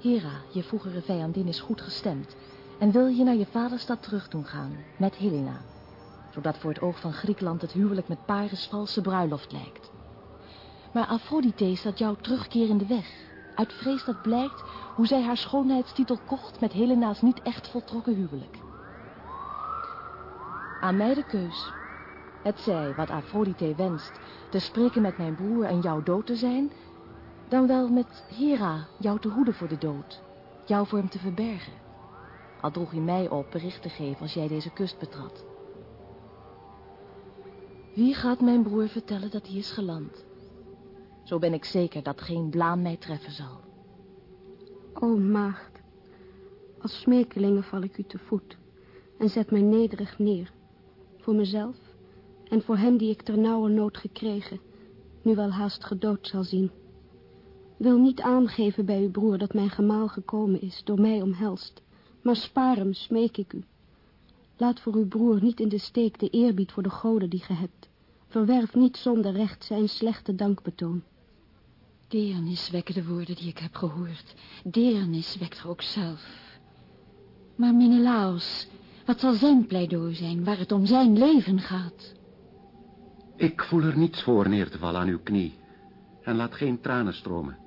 S7: Hera, je vroegere vijandin, is goed gestemd en wil je naar je vaderstad terug doen gaan met Helena, zodat voor het oog van Griekenland het huwelijk met Paris valse bruiloft lijkt. Maar Aphrodite staat in de weg, uit vrees dat blijkt hoe zij haar schoonheidstitel kocht met Helena's niet echt voltrokken huwelijk. Aan mij de keus. Het zij wat Aphrodite wenst, te spreken met mijn broer en jou dood te zijn, dan wel met Hera jou te hoeden voor de dood, jou voor hem te verbergen. Al droeg hij mij op bericht te geven als jij deze kust betrad. Wie gaat mijn broer vertellen dat hij is geland? Zo ben ik zeker dat geen blaam mij treffen zal.
S1: O maagd, als smekelingen val ik u te voet en zet mij nederig neer. Voor mezelf en voor hem die ik ter nauwe nood gekregen, nu wel haast gedood zal zien. Wil niet aangeven bij uw broer dat mijn gemaal gekomen is, door mij omhelst, maar spaar hem, smeek ik u. Laat voor uw broer niet in de steek de eerbied voor de goden die ge hebt. Verwerf niet zonder recht zijn slechte dankbetoon.
S5: Deernis wekken de woorden die ik heb gehoord. Deernis wekt er ook zelf. Maar Menelaos, wat zal zijn pleidooi zijn waar het om zijn leven gaat?
S3: Ik voel er niets voor neer te vallen aan uw knie. En laat geen tranen stromen.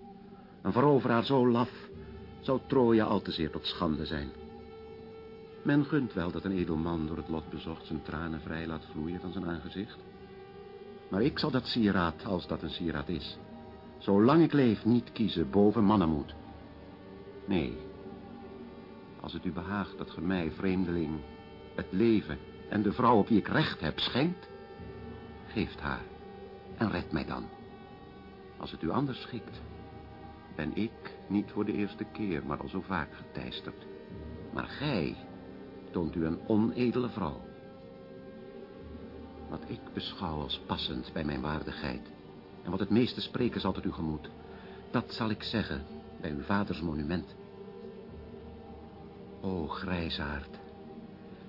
S3: Een veroveraar zo laf zou Troje al te zeer tot schande zijn. Men gunt wel dat een edelman door het lot bezocht zijn tranen vrij laat vloeien van zijn aangezicht. Maar ik zal dat sieraad, als dat een sieraad is, zolang ik leef niet kiezen boven mannenmoed. Nee, als het u behaagt dat ge mij, vreemdeling, het leven en de vrouw op wie ik recht heb schenkt, geeft haar en red mij dan. Als het u anders schikt, ben ik niet voor de eerste keer, maar al zo vaak geteisterd. Maar gij, toont u een onedele vrouw. Wat ik beschouw als passend bij mijn waardigheid... en wat het meeste spreken zal tot uw gemoed... dat zal ik zeggen bij uw vaders monument. O, grijsaard,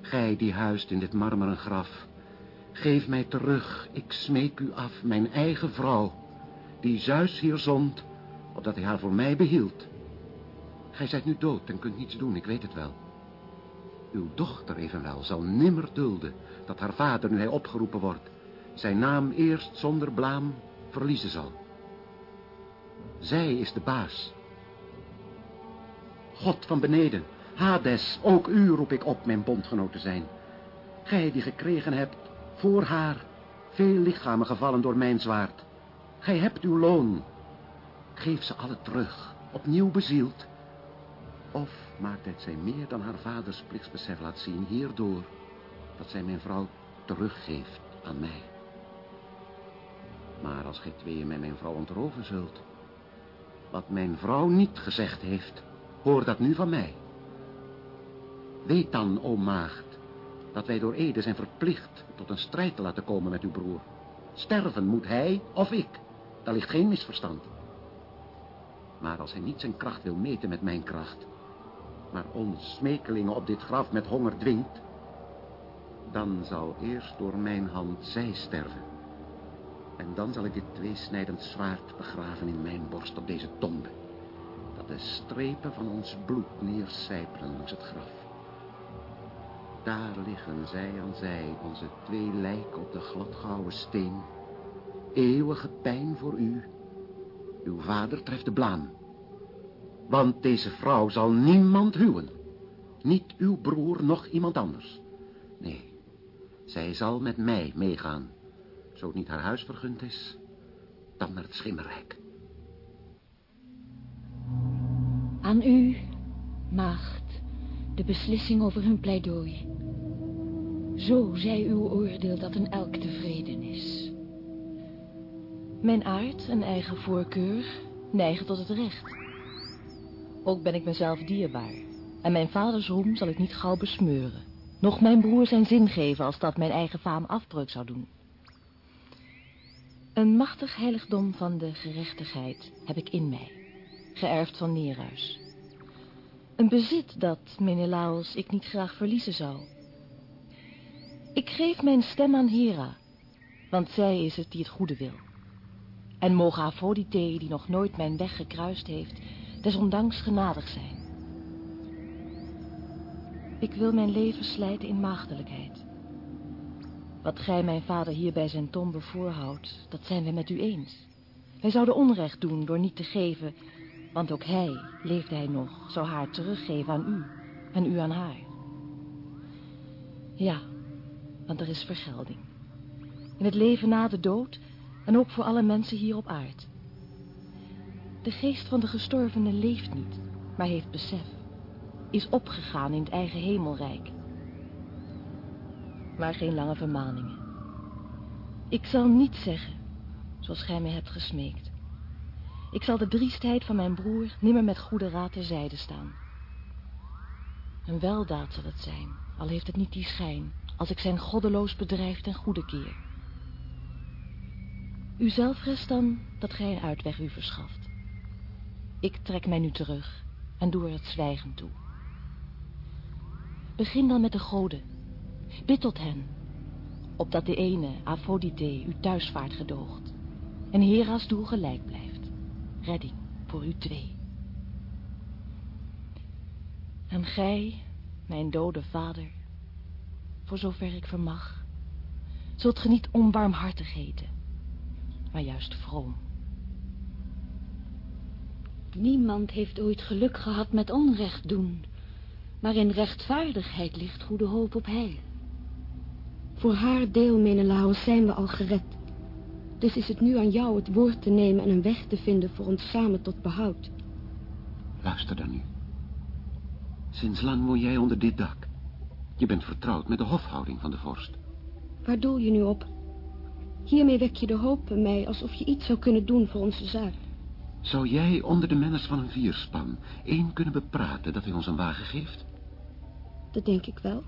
S3: gij die huist in dit marmeren graf... geef mij terug, ik smeek u af, mijn eigen vrouw... die Zeus hier zond, opdat hij haar voor mij behield... Gij zijt nu dood en kunt niets doen, ik weet het wel. Uw dochter evenwel zal nimmer dulden dat haar vader, nu hij opgeroepen wordt, zijn naam eerst zonder blaam verliezen zal. Zij is de baas. God van beneden, Hades, ook u roep ik op mijn bondgenoot te zijn. Gij die gekregen hebt, voor haar, veel lichamen gevallen door mijn zwaard. Gij hebt uw loon. Geef ze alle terug, opnieuw bezield of maakt het zij meer dan haar vaders plichtsbesef laat zien hierdoor dat zij mijn vrouw teruggeeft aan mij. Maar als gij tweeën mij mijn vrouw ontroven zult, wat mijn vrouw niet gezegd heeft, hoor dat nu van mij. Weet dan, o maagd, dat wij door Ede zijn verplicht tot een strijd te laten komen met uw broer. Sterven moet hij of ik, daar ligt geen misverstand. Maar als hij niet zijn kracht wil meten met mijn kracht, maar ons smekelingen op dit graf met honger dwingt, dan zal eerst door mijn hand zij sterven. En dan zal ik dit tweesnijdend zwaard begraven in mijn borst op deze tombe, dat de strepen van ons bloed neercijpelen langs het graf. Daar liggen zij aan zij, onze twee lijken op de gladgouden steen. Eeuwige pijn voor u. Uw vader treft de blaam. Want deze vrouw zal niemand huwen. Niet uw broer, nog iemand anders. Nee, zij zal met mij meegaan. Zo het niet haar huis vergund is, dan naar het schimmerrijk.
S5: Aan u, maagd, de beslissing over hun pleidooi. Zo zij uw oordeel dat een elk tevreden is.
S7: Mijn aard en eigen voorkeur neigen tot het recht. Ook ben ik mezelf dierbaar. En mijn vaders roem zal ik niet gauw besmeuren. Nog mijn broer zijn zin geven als dat mijn eigen faam afbreuk zou doen. Een machtig heiligdom van de gerechtigheid heb ik in mij. Geërfd van Nereus. Een bezit dat, Menelaos, ik niet graag verliezen zou. Ik geef mijn stem aan Hera, want zij is het die het goede wil. En mogen Aphrodite, die nog nooit mijn weg gekruist heeft, desondanks genadig zijn. Ik wil mijn leven slijten in maagdelijkheid. Wat gij mijn vader hier bij zijn tombe voorhoudt, dat zijn we met u eens. Wij zouden onrecht doen door niet te geven, want ook hij, leefde hij nog, zou haar teruggeven aan u en u aan haar. Ja, want er is vergelding. In het leven na de dood en ook voor alle mensen hier op aard. De geest van de gestorvene leeft niet, maar heeft besef. Is opgegaan in het eigen hemelrijk. Maar geen lange vermaningen. Ik zal niet zeggen, zoals gij mij hebt gesmeekt. Ik zal de driestheid van mijn broer nimmer met goede raad terzijde staan. Een weldaad zal het zijn, al heeft het niet die schijn, als ik zijn goddeloos bedrijf ten goede keer. U zelf rest dan dat gij een uitweg u verschaft. Ik trek mij nu terug en doe er het zwijgen toe. Begin dan met de goden. Bid tot hen, opdat de ene, Aphrodite, uw thuisvaart gedoogt en Hera's doel gelijk blijft. Redding voor u twee. En gij, mijn dode vader, voor zover ik vermag, zult ge niet onbarmhartig heten, maar juist vroom.
S5: Niemand heeft ooit geluk gehad met onrecht doen. Maar in rechtvaardigheid ligt goede hoop op heil. Voor haar deel, Menelaos, zijn we al gered. Dus is het nu aan jou het woord te nemen en een weg te vinden voor ons samen tot behoud.
S3: Luister dan nu. Sinds lang woon jij onder dit dak. Je bent vertrouwd met de hofhouding van de vorst.
S1: Waar doel je nu op? Hiermee wek je de hoop in mij alsof je iets zou kunnen doen voor onze zaak.
S3: Zou jij onder de menners van een vierspan één kunnen bepraten dat hij ons een wagen geeft?
S1: Dat denk ik wel.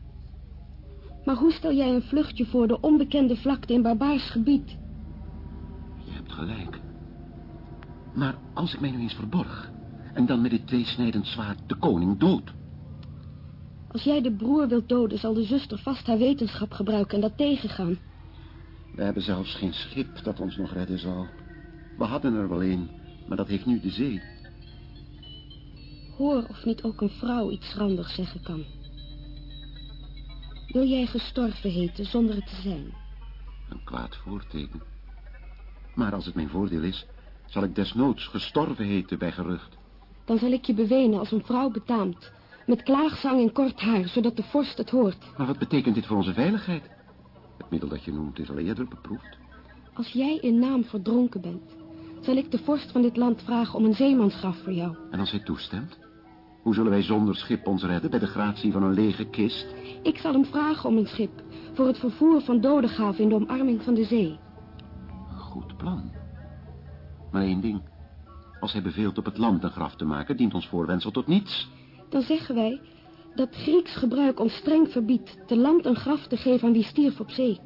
S1: Maar hoe stel jij een vluchtje voor de onbekende vlakte in barbaars gebied?
S3: Je hebt gelijk. Maar als ik mij nu eens verborg... en dan met dit tweesnijdend zwaard de koning dood...
S1: Als jij de broer wilt doden, zal de zuster vast haar wetenschap gebruiken en dat tegengaan.
S3: We hebben zelfs geen schip dat ons nog redden zal. We hadden er wel een, maar dat heeft nu de zee.
S1: Hoor of niet ook een vrouw iets schrandigs zeggen kan. Wil jij gestorven heten zonder het te zijn?
S3: Een kwaad voorteken. Maar als het mijn voordeel is, zal ik desnoods gestorven heten bij gerucht.
S1: Dan zal ik je bewenen als een vrouw betaamt. Met klaagzang en kort haar, zodat de vorst het hoort.
S3: Maar wat betekent dit voor onze veiligheid? Het middel dat je noemt is al eerder beproefd.
S1: Als jij in naam verdronken bent, zal ik de vorst van dit land vragen om een zeemansgraf voor jou.
S3: En als hij toestemt? Hoe zullen wij zonder schip ons redden bij de gratie van een lege kist?
S1: Ik zal hem vragen om een schip voor het vervoer van dodengaven in de omarming van de zee.
S3: Goed plan. Maar één ding. Als hij beveelt op het land een graf te maken, dient ons voorwensel tot niets.
S1: Dan zeggen wij dat Grieks gebruik ons streng verbiedt te land een graf te geven aan wie stierf op zee.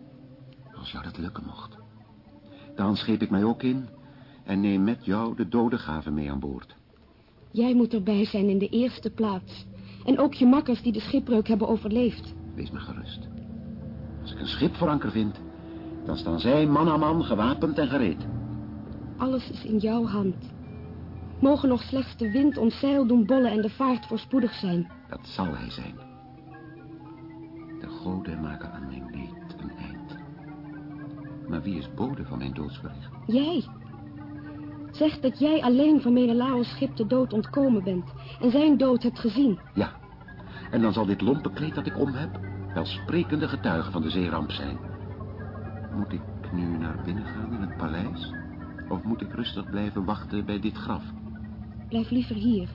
S3: Als jou dat lukken mocht. Dan scheep ik mij ook in en neem met jou de dodengaven mee aan boord.
S1: Jij moet erbij zijn in de eerste plaats. En ook je makkers die de schipbreuk hebben overleefd.
S3: Wees maar gerust. Als ik een schip voor anker vind, dan staan zij man aan man gewapend en gereed.
S1: Alles is in jouw hand. Mogen nog slechts de wind ons zeil doen bollen en de vaart voorspoedig zijn.
S3: Dat zal hij zijn. De goden maken aan mijn leed een eind. Maar wie is bode van mijn doodsbericht?
S1: Jij. Zeg dat jij alleen van Menelaos schip de dood ontkomen bent. En zijn dood hebt gezien.
S3: Ja. En dan zal dit lompe kleed dat ik om heb... wel sprekende getuige van de zeeramp zijn. Moet ik nu naar binnen gaan in het paleis? Of moet ik rustig blijven wachten bij dit graf?
S1: Blijf liever hier.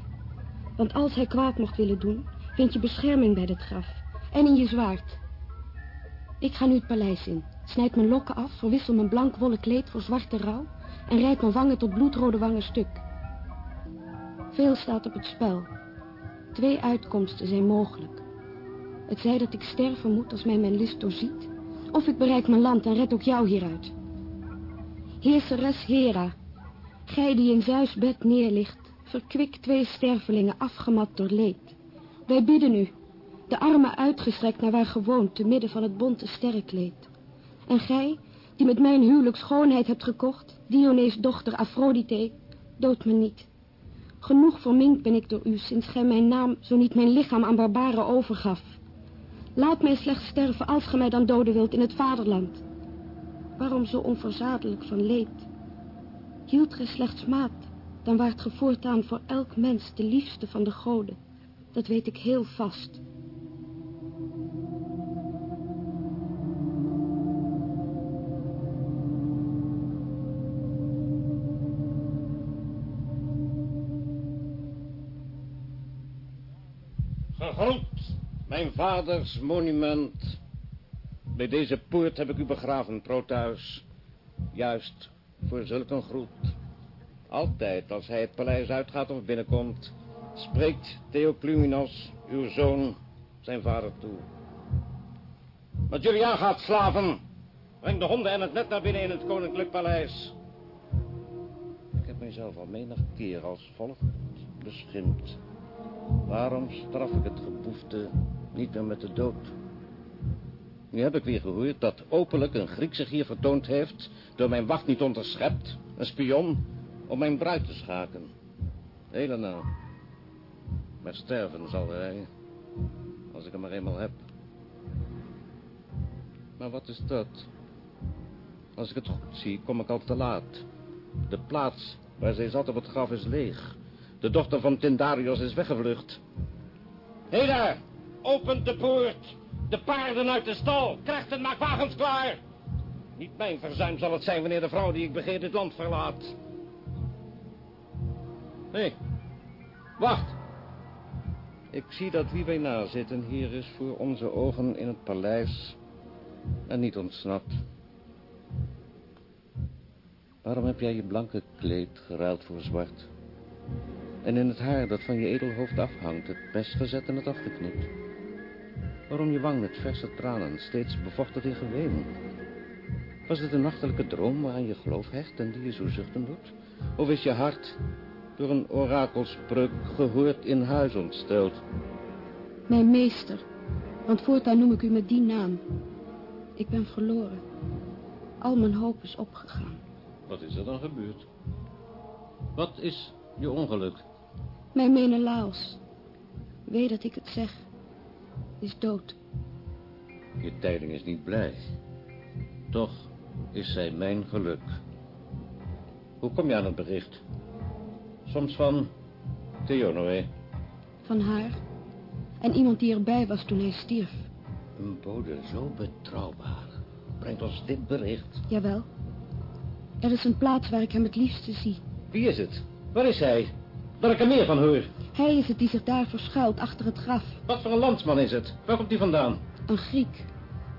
S1: Want als hij kwaad mocht willen doen, vind je bescherming bij dit graf. En in je zwaard. Ik ga nu het paleis in. Snijd mijn lokken af, verwissel mijn blank wollen kleed voor zwarte rouw... en rijd mijn wangen tot bloedrode wangen stuk. Veel staat op het spel. Twee uitkomsten zijn mogelijk. Het zij dat ik sterven moet als mij mijn list doorziet... of ik bereik mijn land en red ook jou hieruit. Heerseres Hera, gij die in Zeus bed neerligt... verkwik twee stervelingen afgemat door leed. Wij bidden u, de armen uitgestrekt naar waar gewoond... te midden van het bonte sterrenkleed. En gij, die met mijn huwelijk schoonheid hebt gekocht... Dionees dochter Aphrodite, dood me niet. Genoeg verminkt ben ik door u, sinds gij mijn naam... zo niet mijn lichaam aan barbaren overgaf. Laat mij slechts sterven als gij mij dan doden wilt in het vaderland. Waarom zo onverzadelijk van leed? Hield gij slechts maat, dan waart ge voortaan voor elk mens de liefste van de goden. Dat weet ik heel vast.
S8: Vaders monument. Bij deze poort heb ik u begraven, Proteus. Juist voor zulk een groet. Altijd als hij het paleis uitgaat of binnenkomt... spreekt Theoclyminos, uw zoon, zijn vader toe. Wat jullie aangaat, slaven. Breng de honden en het net naar binnen in het koninklijk paleis. Ik heb mijzelf al menig keer als volgt beschimpt. Waarom straf ik het geboefte niet meer met de dood? Nu heb ik weer gehoord dat openlijk een Griek zich hier vertoond heeft... door mijn wacht niet onderschept, een spion, om mijn bruid te schaken. Helena. Maar sterven zal hij, als ik hem maar eenmaal heb. Maar wat is dat? Als ik het goed zie, kom ik al te laat. De plaats waar zij zat op het graf is leeg. De dochter van Tindarios is weggevlucht. Hé daar, opent de poort. De paarden uit de stal. Het maak wagens klaar. Niet mijn verzuim zal het zijn wanneer de vrouw die ik begeer dit land verlaat. Nee, wacht. Ik zie dat wie wij nazitten hier is voor onze ogen in het paleis en niet ontsnapt. Waarom heb jij je blanke kleed geruild voor zwart? En in het haar dat van je edelhoofd afhangt, het best gezet en het afgeknipt. Waarom je wang met verse tranen steeds bevochtigd in geween? Was het een nachtelijke droom waaraan je geloof hecht en die je zo zuchten doet? Of is je hart door een orakelspreuk gehoord in huis ontsteld?
S1: Mijn meester, want voortaan noem ik u met die naam. Ik ben verloren. Al mijn hoop is opgegaan.
S8: Wat is er dan gebeurd? Wat is je ongeluk?
S1: Mijn Menelaos, weet dat ik het zeg, is dood.
S8: Je tijding is niet blij. Toch is zij mijn geluk. Hoe kom je aan het bericht? Soms van Theonoe.
S1: Van haar en iemand die erbij was toen hij stierf.
S8: Een bode zo betrouwbaar. Brengt ons dit bericht.
S1: Jawel. Er is een plaats waar ik hem het liefste zie.
S8: Wie is het? Waar is hij? Dat ik er meer van hoor.
S1: Hij is het die zich daar verschuilt achter het graf.
S8: Wat voor een landsman is het? Waar komt hij vandaan?
S1: Een Griek.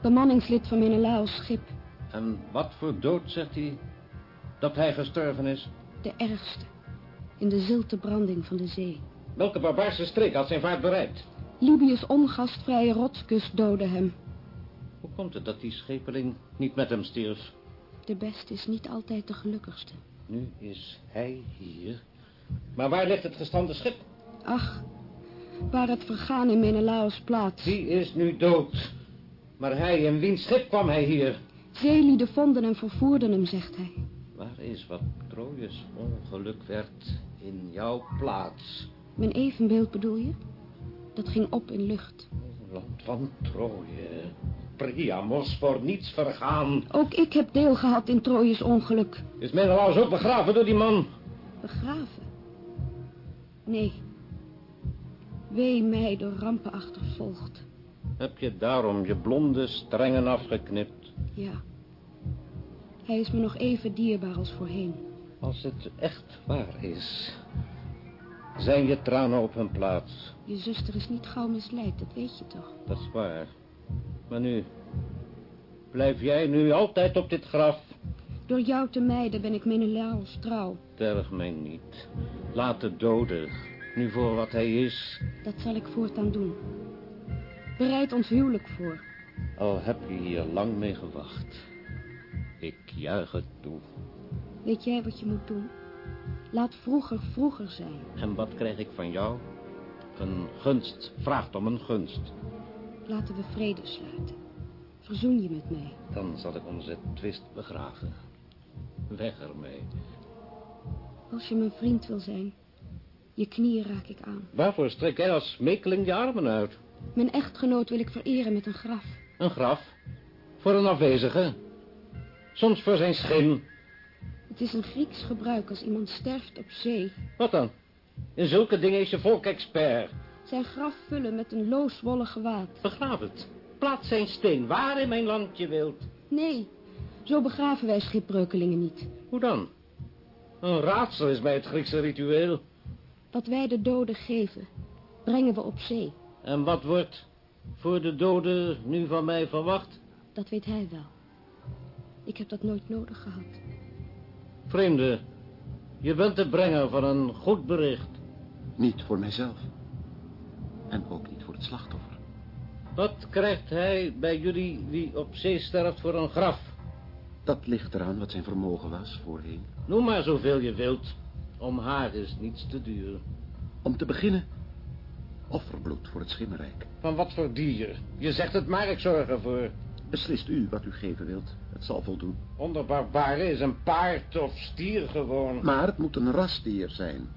S1: Bemanningslid van Menelaos schip.
S8: En wat voor dood zegt hij dat hij gestorven is?
S1: De ergste. In de zilte branding van de zee.
S8: Welke barbaarse streek had zijn vaart bereikt?
S1: Libië's ongastvrije rotskust doodde hem.
S8: Hoe komt het dat die schepeling niet met hem stierf?
S1: De beste is niet altijd de gelukkigste.
S8: Nu is hij hier. Maar waar ligt het gestande schip?
S1: Ach, waar het vergaan in Menelaos plaats.
S8: Die is nu dood. Maar hij, in wiens schip kwam hij hier?
S1: Zeelieden vonden en vervoerden hem, zegt hij.
S8: Waar is wat Trojes ongeluk werd in jouw plaats?
S1: Mijn evenbeeld bedoel je? Dat ging op in lucht.
S8: Land van Troje. Priamos voor niets vergaan.
S1: Ook ik heb deel gehad in Trojes ongeluk.
S8: Is Menelaus ook begraven door die man?
S1: Begraven? Nee. Wee mij door rampen achtervolgd.
S8: Heb je daarom je blonde strengen afgeknipt?
S1: Ja. Hij is me nog even dierbaar als voorheen.
S8: Als het echt waar is, zijn je tranen op hun plaats.
S1: Je zuster is niet gauw misleid, dat weet je toch?
S8: Dat is waar. Maar nu, blijf jij nu altijd op dit graf?
S1: Door jou te mijden ben ik Menelaos trouw.
S8: Terg mij niet. Laat de dode, nu voor wat hij is.
S1: Dat zal ik voortaan doen. Bereid ons huwelijk voor.
S8: Al heb je hier lang mee gewacht. Ik juich het toe.
S1: Weet jij wat je moet doen? Laat vroeger vroeger zijn.
S8: En wat krijg ik van jou? Een gunst vraagt om een gunst.
S1: Laten we vrede sluiten. Verzoen je met mij.
S8: Dan zal ik onze twist begraven. Weg ermee.
S1: Als je mijn vriend wil zijn, je knieën raak ik aan.
S8: Waarvoor strek jij als smekeling je armen uit?
S1: Mijn echtgenoot wil ik vereren met een graf.
S8: Een graf? Voor een afwezige? Soms voor zijn schim.
S1: Het is een Grieks gebruik als iemand sterft op zee.
S8: Wat dan? In zulke dingen is je volk expert.
S1: Zijn graf vullen met een looswollen gewaad.
S8: Begraaf het. Plaats zijn steen waar in mijn land je wilt.
S1: Nee, zo begraven wij schipbreukelingen niet.
S8: Hoe dan? Een raadsel is mij het Griekse ritueel.
S1: Wat wij de doden geven, brengen we op zee.
S8: En wat wordt voor de doden nu van mij verwacht?
S1: Dat weet hij wel. Ik heb dat nooit nodig gehad.
S8: Vreemde, je bent de brenger van een goed bericht.
S3: Niet voor mijzelf. En ook niet voor het slachtoffer.
S8: Wat krijgt hij bij jullie die op zee sterft voor een graf?
S3: Dat ligt eraan wat zijn vermogen was voorheen.
S8: Noem maar zoveel je wilt. Om haar is niets te duur.
S3: Om te beginnen, offerbloed voor het schimmerrijk.
S8: Van wat voor dier? Je zegt het maar, ik zorg ervoor.
S3: Beslist u wat u geven wilt. Het zal voldoen.
S8: Onder barbaren is een paard of stier gewoon.
S3: Maar het moet een rasdier zijn.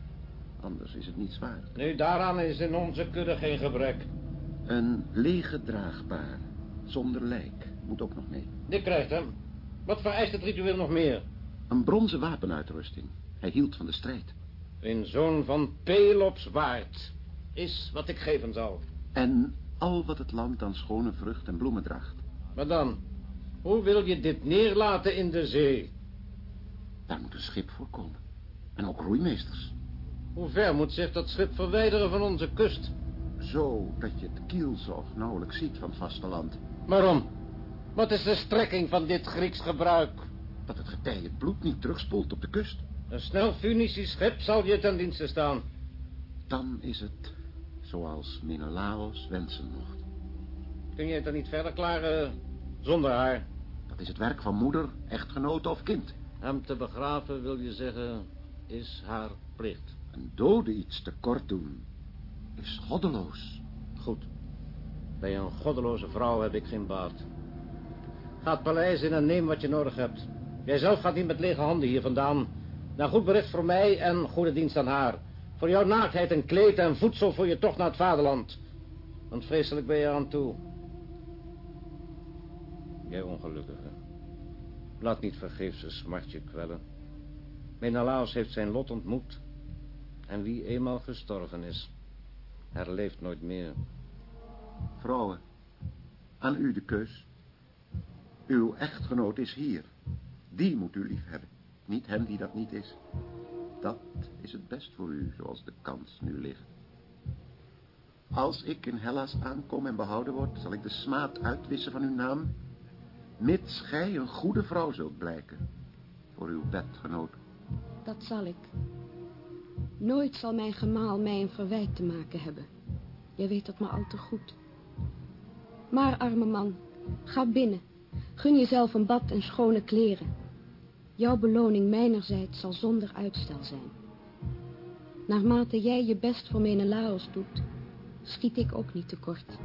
S3: Anders is het niets waard.
S8: Nu, daaraan is in onze kudde geen gebrek.
S3: Een lege draagbaar, zonder lijk, moet ook nog mee.
S8: Dit krijgt hem. Wat vereist het ritueel nog meer?
S3: Een bronzen wapenuitrusting. Hij hield van de strijd.
S8: Een zoon van Pelops waard is wat ik geven zal.
S3: En al wat het land aan schone vrucht en bloemen draagt.
S8: Maar dan, hoe wil je dit neerlaten in de zee?
S3: Daar moet een schip voor komen. En ook roeimeesters.
S8: Hoe ver moet zich dat schip verwijderen van onze kust?
S3: Zo dat je het kielzog nauwelijks ziet van het vasteland.
S8: Waarom? Wat is de strekking van dit Grieks gebruik?
S3: Dat het getij het bloed niet terugspoelt op de kust.
S8: Een snel Funicisch schip zal je ten dienste staan.
S3: Dan is het zoals Menelaos wensen mocht.
S8: Kun je het dan niet verder klaren zonder haar?
S3: Dat is het werk van moeder, echtgenote of kind.
S8: Hem te begraven, wil je zeggen, is haar plicht.
S3: Een dode iets te kort doen is goddeloos.
S8: Goed. Bij een goddeloze vrouw heb ik geen baat. Ga het paleis in en neem wat je nodig hebt. Jij zelf gaat niet met lege handen hier vandaan. Naar goed bericht voor mij en goede dienst aan haar. Voor jouw naaktheid een kleed en voedsel voor je tocht naar het vaderland. Want vreselijk ben je aan toe. Jij ongelukkige. Laat niet vergeefs een smartje kwellen. Menelaus heeft zijn lot ontmoet. En wie eenmaal gestorven is, herleeft nooit meer.
S3: Vrouwen, aan u de keus. Uw echtgenoot is hier. Die moet u lief hebben. Niet hem die dat niet is. Dat is het best voor u, zoals de kans nu ligt. Als ik in Hellas aankom en behouden word, zal ik de smaad uitwissen van uw naam, mits gij een goede vrouw zult blijken voor uw bedgenoot.
S1: Dat zal ik. Nooit zal mijn gemaal mij een verwijt te maken hebben. Jij weet dat maar al te goed. Maar, arme man, ga binnen. Gun jezelf een bad en schone kleren. Jouw beloning mijnerzijds zal zonder uitstel zijn. Naarmate jij je best voor Menelaos doet, schiet ik ook niet tekort.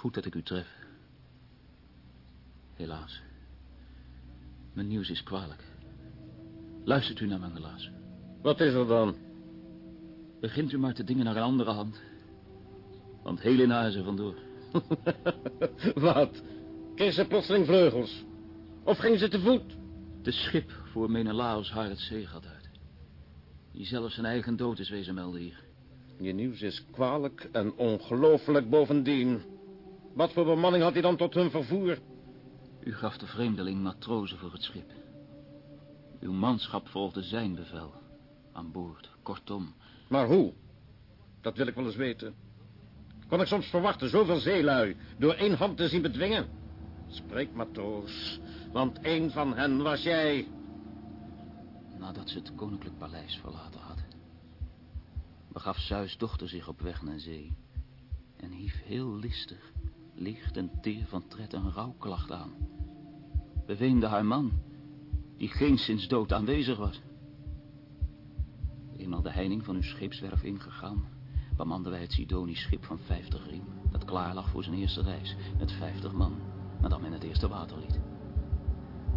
S6: Goed dat ik u tref. Helaas. Mijn nieuws is kwalijk. Luistert u naar mijn relaas.
S8: Wat is er dan?
S6: Begint u maar te dingen naar een andere hand. Want Helena is er vandoor.
S8: Wat? Kreeg ze plotseling vleugels? Of ging ze te voet?
S6: De schip voor Menelaos haar het zeegat uit. Die zelfs zijn eigen dood is wezen melden hier.
S8: Je nieuws is kwalijk en ongelooflijk bovendien. Wat voor bemanning had hij dan tot hun vervoer?
S6: U gaf de vreemdeling matrozen voor het schip. Uw manschap volgde zijn bevel. Aan boord, kortom.
S8: Maar hoe? Dat wil ik wel eens weten. Kon ik soms verwachten zoveel zeelui door één hand te zien bedwingen? Spreek, matroos, want één van hen was jij.
S6: Nadat ze het koninklijk paleis verlaten had, begaf Zeus dochter zich op weg naar zee en hief heel listig, licht en teer van tred een rouwklacht aan. Beweende haar man, die geen sinds dood aanwezig was. Eenmaal de heining van uw scheepswerf ingegaan, bemanden wij het Sidonisch schip van vijftig riem, dat klaar lag voor zijn eerste reis, met vijftig man, nadat men het eerste water liet.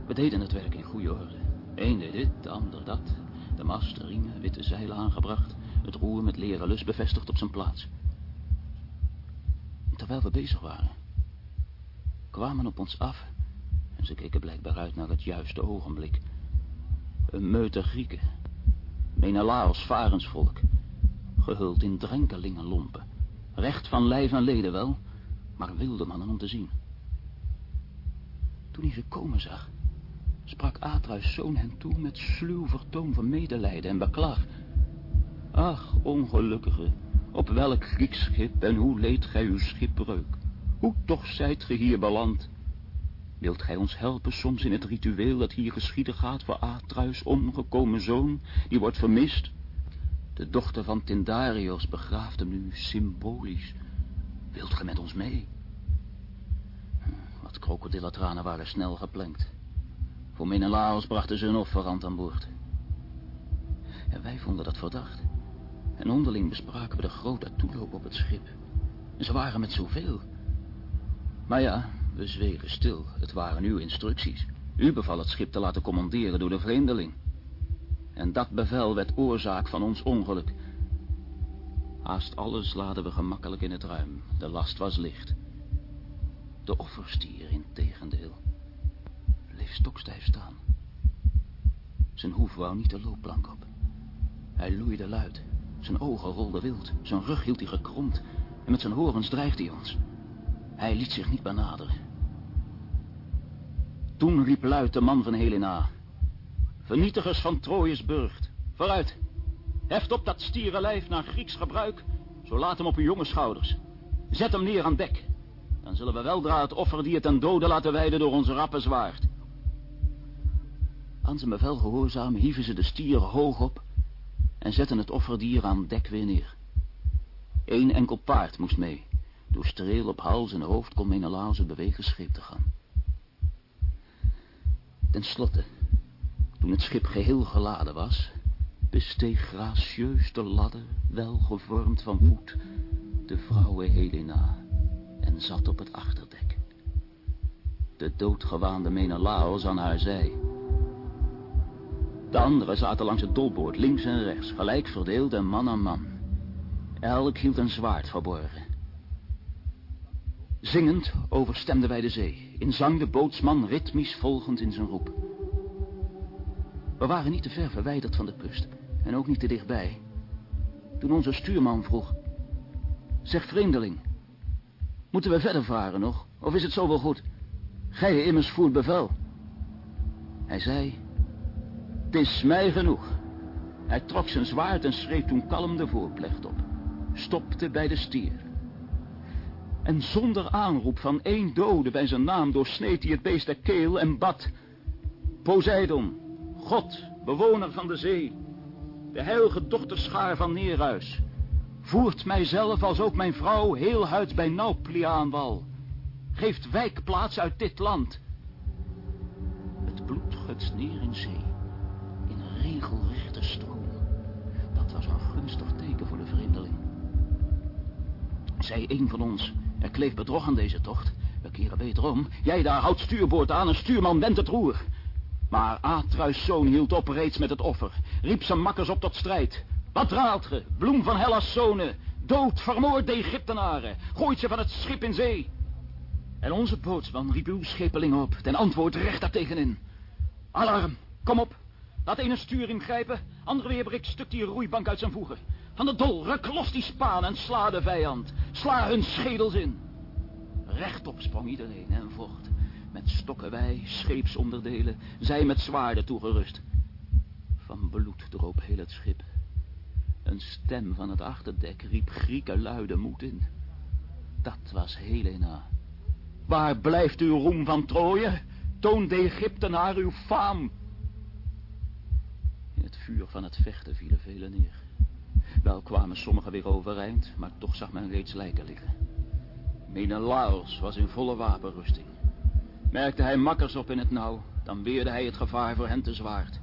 S6: We deden het werk in goede orde. Eén deed dit, de ander dat. De mast, de riemen, witte zeilen aangebracht. Het roer met leren lus bevestigd op zijn plaats. Terwijl we bezig waren, kwamen op ons af, en ze keken blijkbaar uit naar het juiste ogenblik, een meute Grieken, Menelaos varensvolk, gehuld in drenkelingenlompen, recht van lijf en leden wel, maar wilde mannen om te zien. Toen hij ze komen zag, sprak Atreus zoon hen toe met sluw vertoon van medelijden en beklag. Ach, ongelukkige, op welk Grieks schip en hoe leed gij uw schipbreuk? Hoe toch zijt ge hier beland? Wilt gij ons helpen soms in het ritueel dat hier geschieden gaat voor Atreus omgekomen zoon, die wordt vermist? De dochter van Tindarios begraaft hem nu symbolisch. Wilt ge met ons mee? Wat krokodillentranen waren snel geplenkt. Voor Menelaos brachten ze een offerand aan boord. En wij vonden dat verdacht. En onderling bespraken we de grote toeloop op het schip. En ze waren met zoveel. Maar ja, we zwegen stil. Het waren uw instructies. U beval het schip te laten commanderen door de vreemdeling. En dat bevel werd oorzaak van ons ongeluk. Haast alles laden we gemakkelijk in het ruim. De last was licht. De offerstier in tegendeel bleef stokstijf staan. Zijn hoef wou niet de loopplank op. Hij loeide luid. Zijn ogen rolden wild. Zijn rug hield hij gekromd. En met zijn horens dreigde hij ons. Hij liet zich niet benaderen. Toen riep luid de man van Helena. vernietigers van Trojes burcht. Vooruit. Heft op dat stierenlijf naar Grieks gebruik, zo laat hem op uw jonge schouders. Zet hem neer aan dek. Dan zullen we weldra het offer die het ten dode laten wijden door onze rappe zwaard. Aan zijn bevel gehoorzaam hieven ze de stier hoog op en zetten het offerdier aan dek weer neer. Eén enkel paard moest mee. Door streel op hals en hoofd kon Menelaus het bewegen schip te gaan. Ten slotte, toen het schip geheel geladen was, besteeg gracieus de ladder, wel gevormd van voet, de vrouwe Helena en zat op het achterdek. De doodgewaande Menelaos aan haar zij. De anderen zaten langs het dolboord, links en rechts, gelijk verdeeld en man aan man. Elk hield een zwaard verborgen. Zingend overstemden wij de zee. In zang de bootsman ritmisch volgend in zijn roep. We waren niet te ver verwijderd van de kust. En ook niet te dichtbij. Toen onze stuurman vroeg... Zeg vreemdeling... Moeten we verder varen nog? Of is het zo wel goed? Gij immers voert bevel. Hij zei... Het is mij genoeg. Hij trok zijn zwaard en schreef toen kalm de voorplecht op. Stopte bij de stier. En zonder aanroep van één dode bij zijn naam doorsneed hij het beest de keel en bad. Poseidon, God, bewoner van de zee, de heilige dochterschaar van Neerhuis, voert mijzelf als ook mijn vrouw heel huid bij Nauplia aan wal. Geeft wijkplaats uit dit land. Het bloed gutst neer in zee, regelrechte stroom. Dat was een gunstig teken voor de vreemdeling. Zij een van ons, er kleeft bedrog aan deze tocht. We keren beter om. Jij daar houdt stuurboord aan en stuurman wendt het roer. Maar Atreus' zoon hield op reeds met het offer. Riep zijn makkers op tot strijd. Wat draalt ge, bloem van Hellas zonen? Dood, vermoord de Egyptenaren. Gooit ze van het schip in zee. En onze bootsman riep uw schepeling op. Ten antwoord recht daar tegenin. Alarm, kom op. Laat een stuur ingrijpen. Andere weerbrik stuk die roeibank uit zijn voegen. Van de dol, ruk los die spaan en sla de vijand. Sla hun schedels in. Rechtop sprong iedereen en vocht. Met stokken wij, scheepsonderdelen, zij met zwaarden toegerust. Van bloed droop heel het schip. Een stem van het achterdek riep Grieken luide moed in. Dat was Helena. Waar blijft uw roem van Troje? Toon de Egyptenaar uw faam. Het vuur van het vechten vielen velen neer. Wel kwamen sommigen weer overeind, maar toch zag men reeds lijken liggen. Menelaos was in volle wapenrusting. Merkte hij makkers op in het nauw, dan weerde hij het gevaar voor hen te zwaard.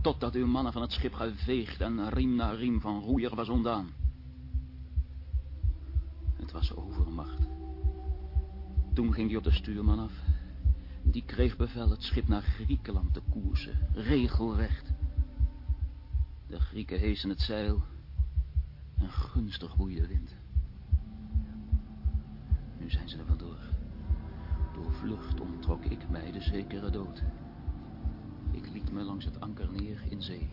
S6: Totdat uw mannen van het schip geveegd en riem na riem van roeier was ontdaan. Het was overmacht. Toen ging hij op de stuurman af. Die kreeg bevel het schip naar Griekenland te koersen, regelrecht. De Grieken heesen het zeil en gunstig woei de wind. Nu zijn ze er vandoor. Door vlucht onttrok ik mij de zekere dood. Ik liet me langs het anker neer in zee.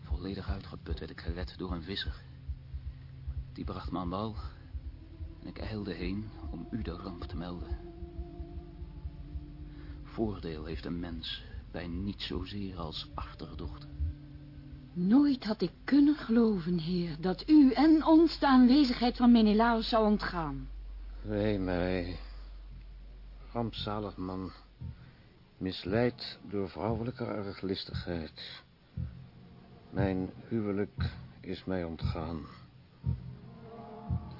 S6: Volledig uitgeput werd ik gered door een visser. Die bracht me aan wal en ik eilde heen om u de ramp te melden. Voordeel heeft een mens bij niet zozeer als achterdocht.
S4: Nooit had ik kunnen geloven, heer, dat u en ons de aanwezigheid van Menelaus zou ontgaan.
S8: Wee mij, rampzalig man, misleid door vrouwelijke arglistigheid. Mijn huwelijk is mij ontgaan.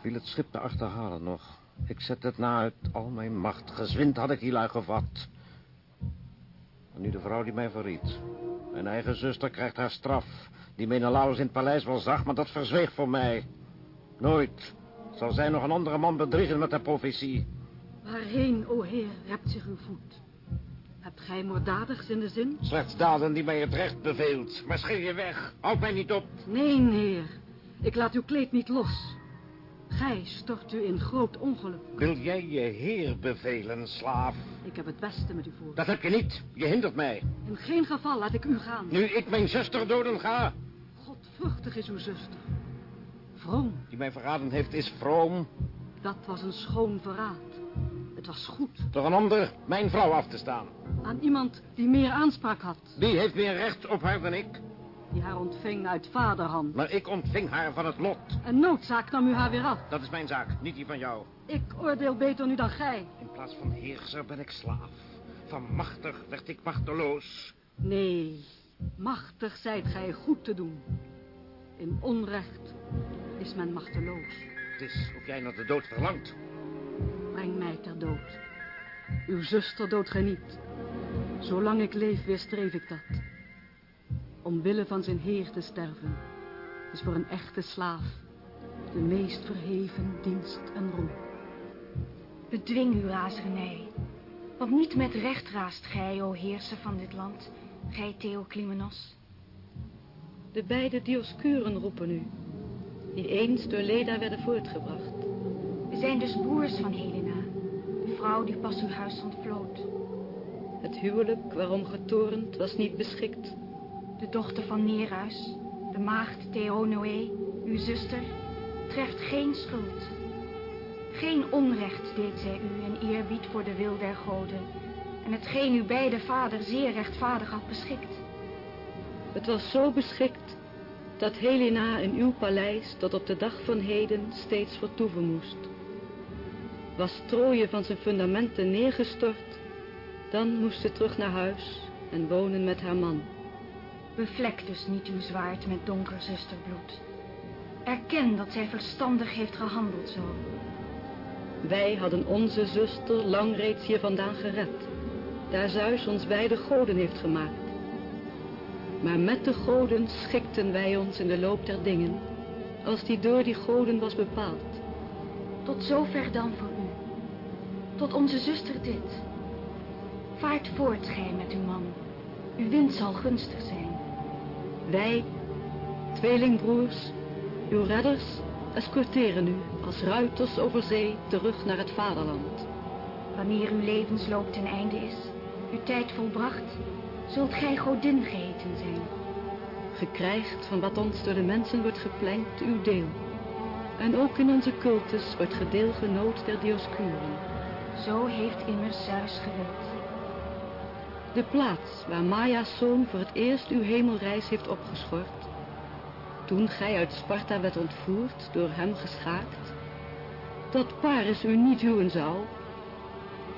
S8: Viel het schip te achterhalen nog. Ik zet het na uit al mijn macht. Gezwind had ik lui gevat. En nu de vrouw die mij verriet. Mijn eigen zuster krijgt haar straf. Die Menelaus in het paleis wel zag, maar dat verzweeg voor mij. Nooit zal zij nog een andere man bedriegen met de profetie.
S4: Waarheen, o heer, hebt zich uw voet? Hebt gij moorddadigs in de zin?
S8: Slechts daden die mij het recht beveelt. Maar schil je weg. Houd mij niet op.
S4: Nee, heer. Ik laat uw kleed niet los. Gij stort u in groot ongeluk.
S8: Wil jij je heer bevelen, slaaf?
S4: Ik heb het beste met u voor.
S8: Dat heb je niet. Je hindert mij.
S4: In geen geval laat ik u gaan.
S8: Nu ik mijn zuster doden ga.
S4: Godvruchtig is uw zuster. Vroom,
S8: Die mij verraden heeft is vroom.
S4: dat was een schoon verraad.
S9: Het was goed.
S10: Door een ander mijn vrouw af te staan.
S9: Aan iemand die meer aanspraak had.
S10: Die heeft meer recht op haar dan ik.
S9: Die haar ontving uit vaderhand.
S10: Maar ik ontving haar van het lot.
S9: En noodzaak nam u haar weer af.
S10: Dat is mijn zaak, niet die van jou.
S9: Ik oordeel beter nu dan gij.
S10: In plaats van heerser ben ik slaaf. Van machtig werd ik machteloos.
S9: Nee, machtig zijt gij goed te doen. In onrecht is men machteloos.
S10: Het is of jij naar de dood verlangt.
S9: Breng mij ter dood. Uw zuster doodt gij niet. Zolang ik leef, weerstreef ik dat. Omwille van zijn heer te sterven, is voor een echte slaaf de meest verheven dienst en roem.
S11: Bedwing uw razernij. Want niet met recht raast gij, o heerser van dit land, gij Theoclymenos.
S9: De beide Dioscuren roepen u, die eens door Leda werden voortgebracht.
S11: We zijn dus broers van Helena, de vrouw die pas uw huis ontvloot.
S9: Het huwelijk waarom getorend was niet beschikt.
S11: De dochter van Nereus, de maagd Theonoe, uw zuster, treft geen schuld. Geen onrecht deed zij u in eerbied voor de wil der goden, en hetgeen uw beide vader zeer rechtvaardig had beschikt.
S9: Het was zo beschikt dat Helena in uw paleis tot op de dag van heden steeds vertoeven moest. Was Troje van zijn fundamenten neergestort, dan moest ze terug naar huis en wonen met haar man.
S11: Bevlek dus niet uw zwaard met donker zusterbloed. Erken dat zij verstandig heeft gehandeld zo.
S9: Wij hadden onze zuster lang reeds hier vandaan gered, daar Zeus ons bij de goden heeft gemaakt. Maar met de goden schikten wij ons in de loop der dingen, als die door die goden was bepaald.
S11: Tot zover dan voor u. Tot onze zuster dit. Vaart voort, gij met uw man. Uw wind zal gunstig zijn.
S9: Wij, tweelingbroers, uw redders, escorteren u als ruiters over zee terug naar het vaderland.
S11: Wanneer uw levensloop ten einde is, uw tijd volbracht, zult gij godin geheten zijn.
S9: Gekrijgt van wat ons door de mensen wordt geplengd uw deel. En ook in onze cultus wordt gedeelgenoot der Dioscuren.
S11: Zo heeft immers Zeus gewild.
S9: De plaats waar Maya's zoon voor het eerst uw hemelreis heeft opgeschort. Toen gij uit Sparta werd ontvoerd, door hem geschaakt. Dat Paris u niet huwen zou.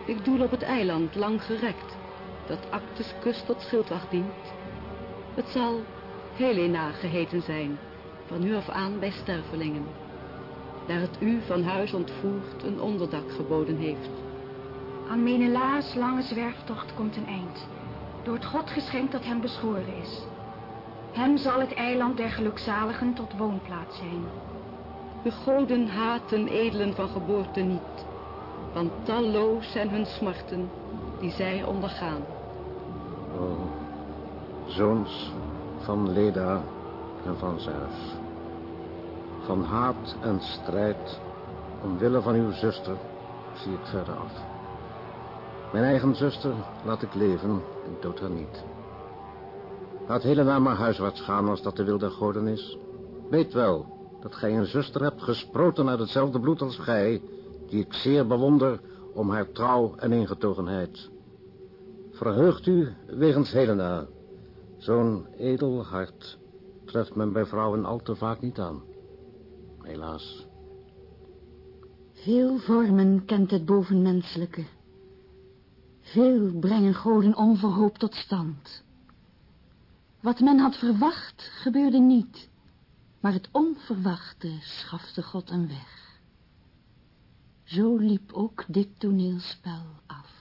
S9: Ik doel op het eiland lang gerekt, dat Actus kust tot schildwacht dient. Het zal Helena geheten zijn, van nu af aan bij stervelingen. Daar het u van huis ontvoerd een onderdak geboden heeft.
S11: Aan Menelaas lange zwerftocht komt een eind. Door het God geschenkt dat hem beschoren is. Hem zal het eiland der gelukzaligen tot woonplaats zijn.
S9: De goden haten edelen van geboorte niet, want talloos zijn hun smarten die zij ondergaan.
S8: O, zoons van Leda en van Zeus. Van haat en strijd, omwille van uw zuster, zie ik verder af. Mijn eigen zuster laat ik leven, ik dood haar niet. Laat Helena maar huiswaarts gaan als dat de wil der goden is. Weet wel dat gij een zuster hebt gesproten uit hetzelfde bloed als gij, die ik zeer bewonder om haar trouw en ingetogenheid. Verheugt u wegens Helena. Zo'n edel hart treft men bij vrouwen al te vaak niet aan. Helaas.
S5: Veel vormen kent het bovenmenselijke. Veel brengen goden onverhoopt tot stand. Wat men had verwacht, gebeurde niet. Maar het onverwachte schafte God een weg. Zo liep ook dit toneelspel af.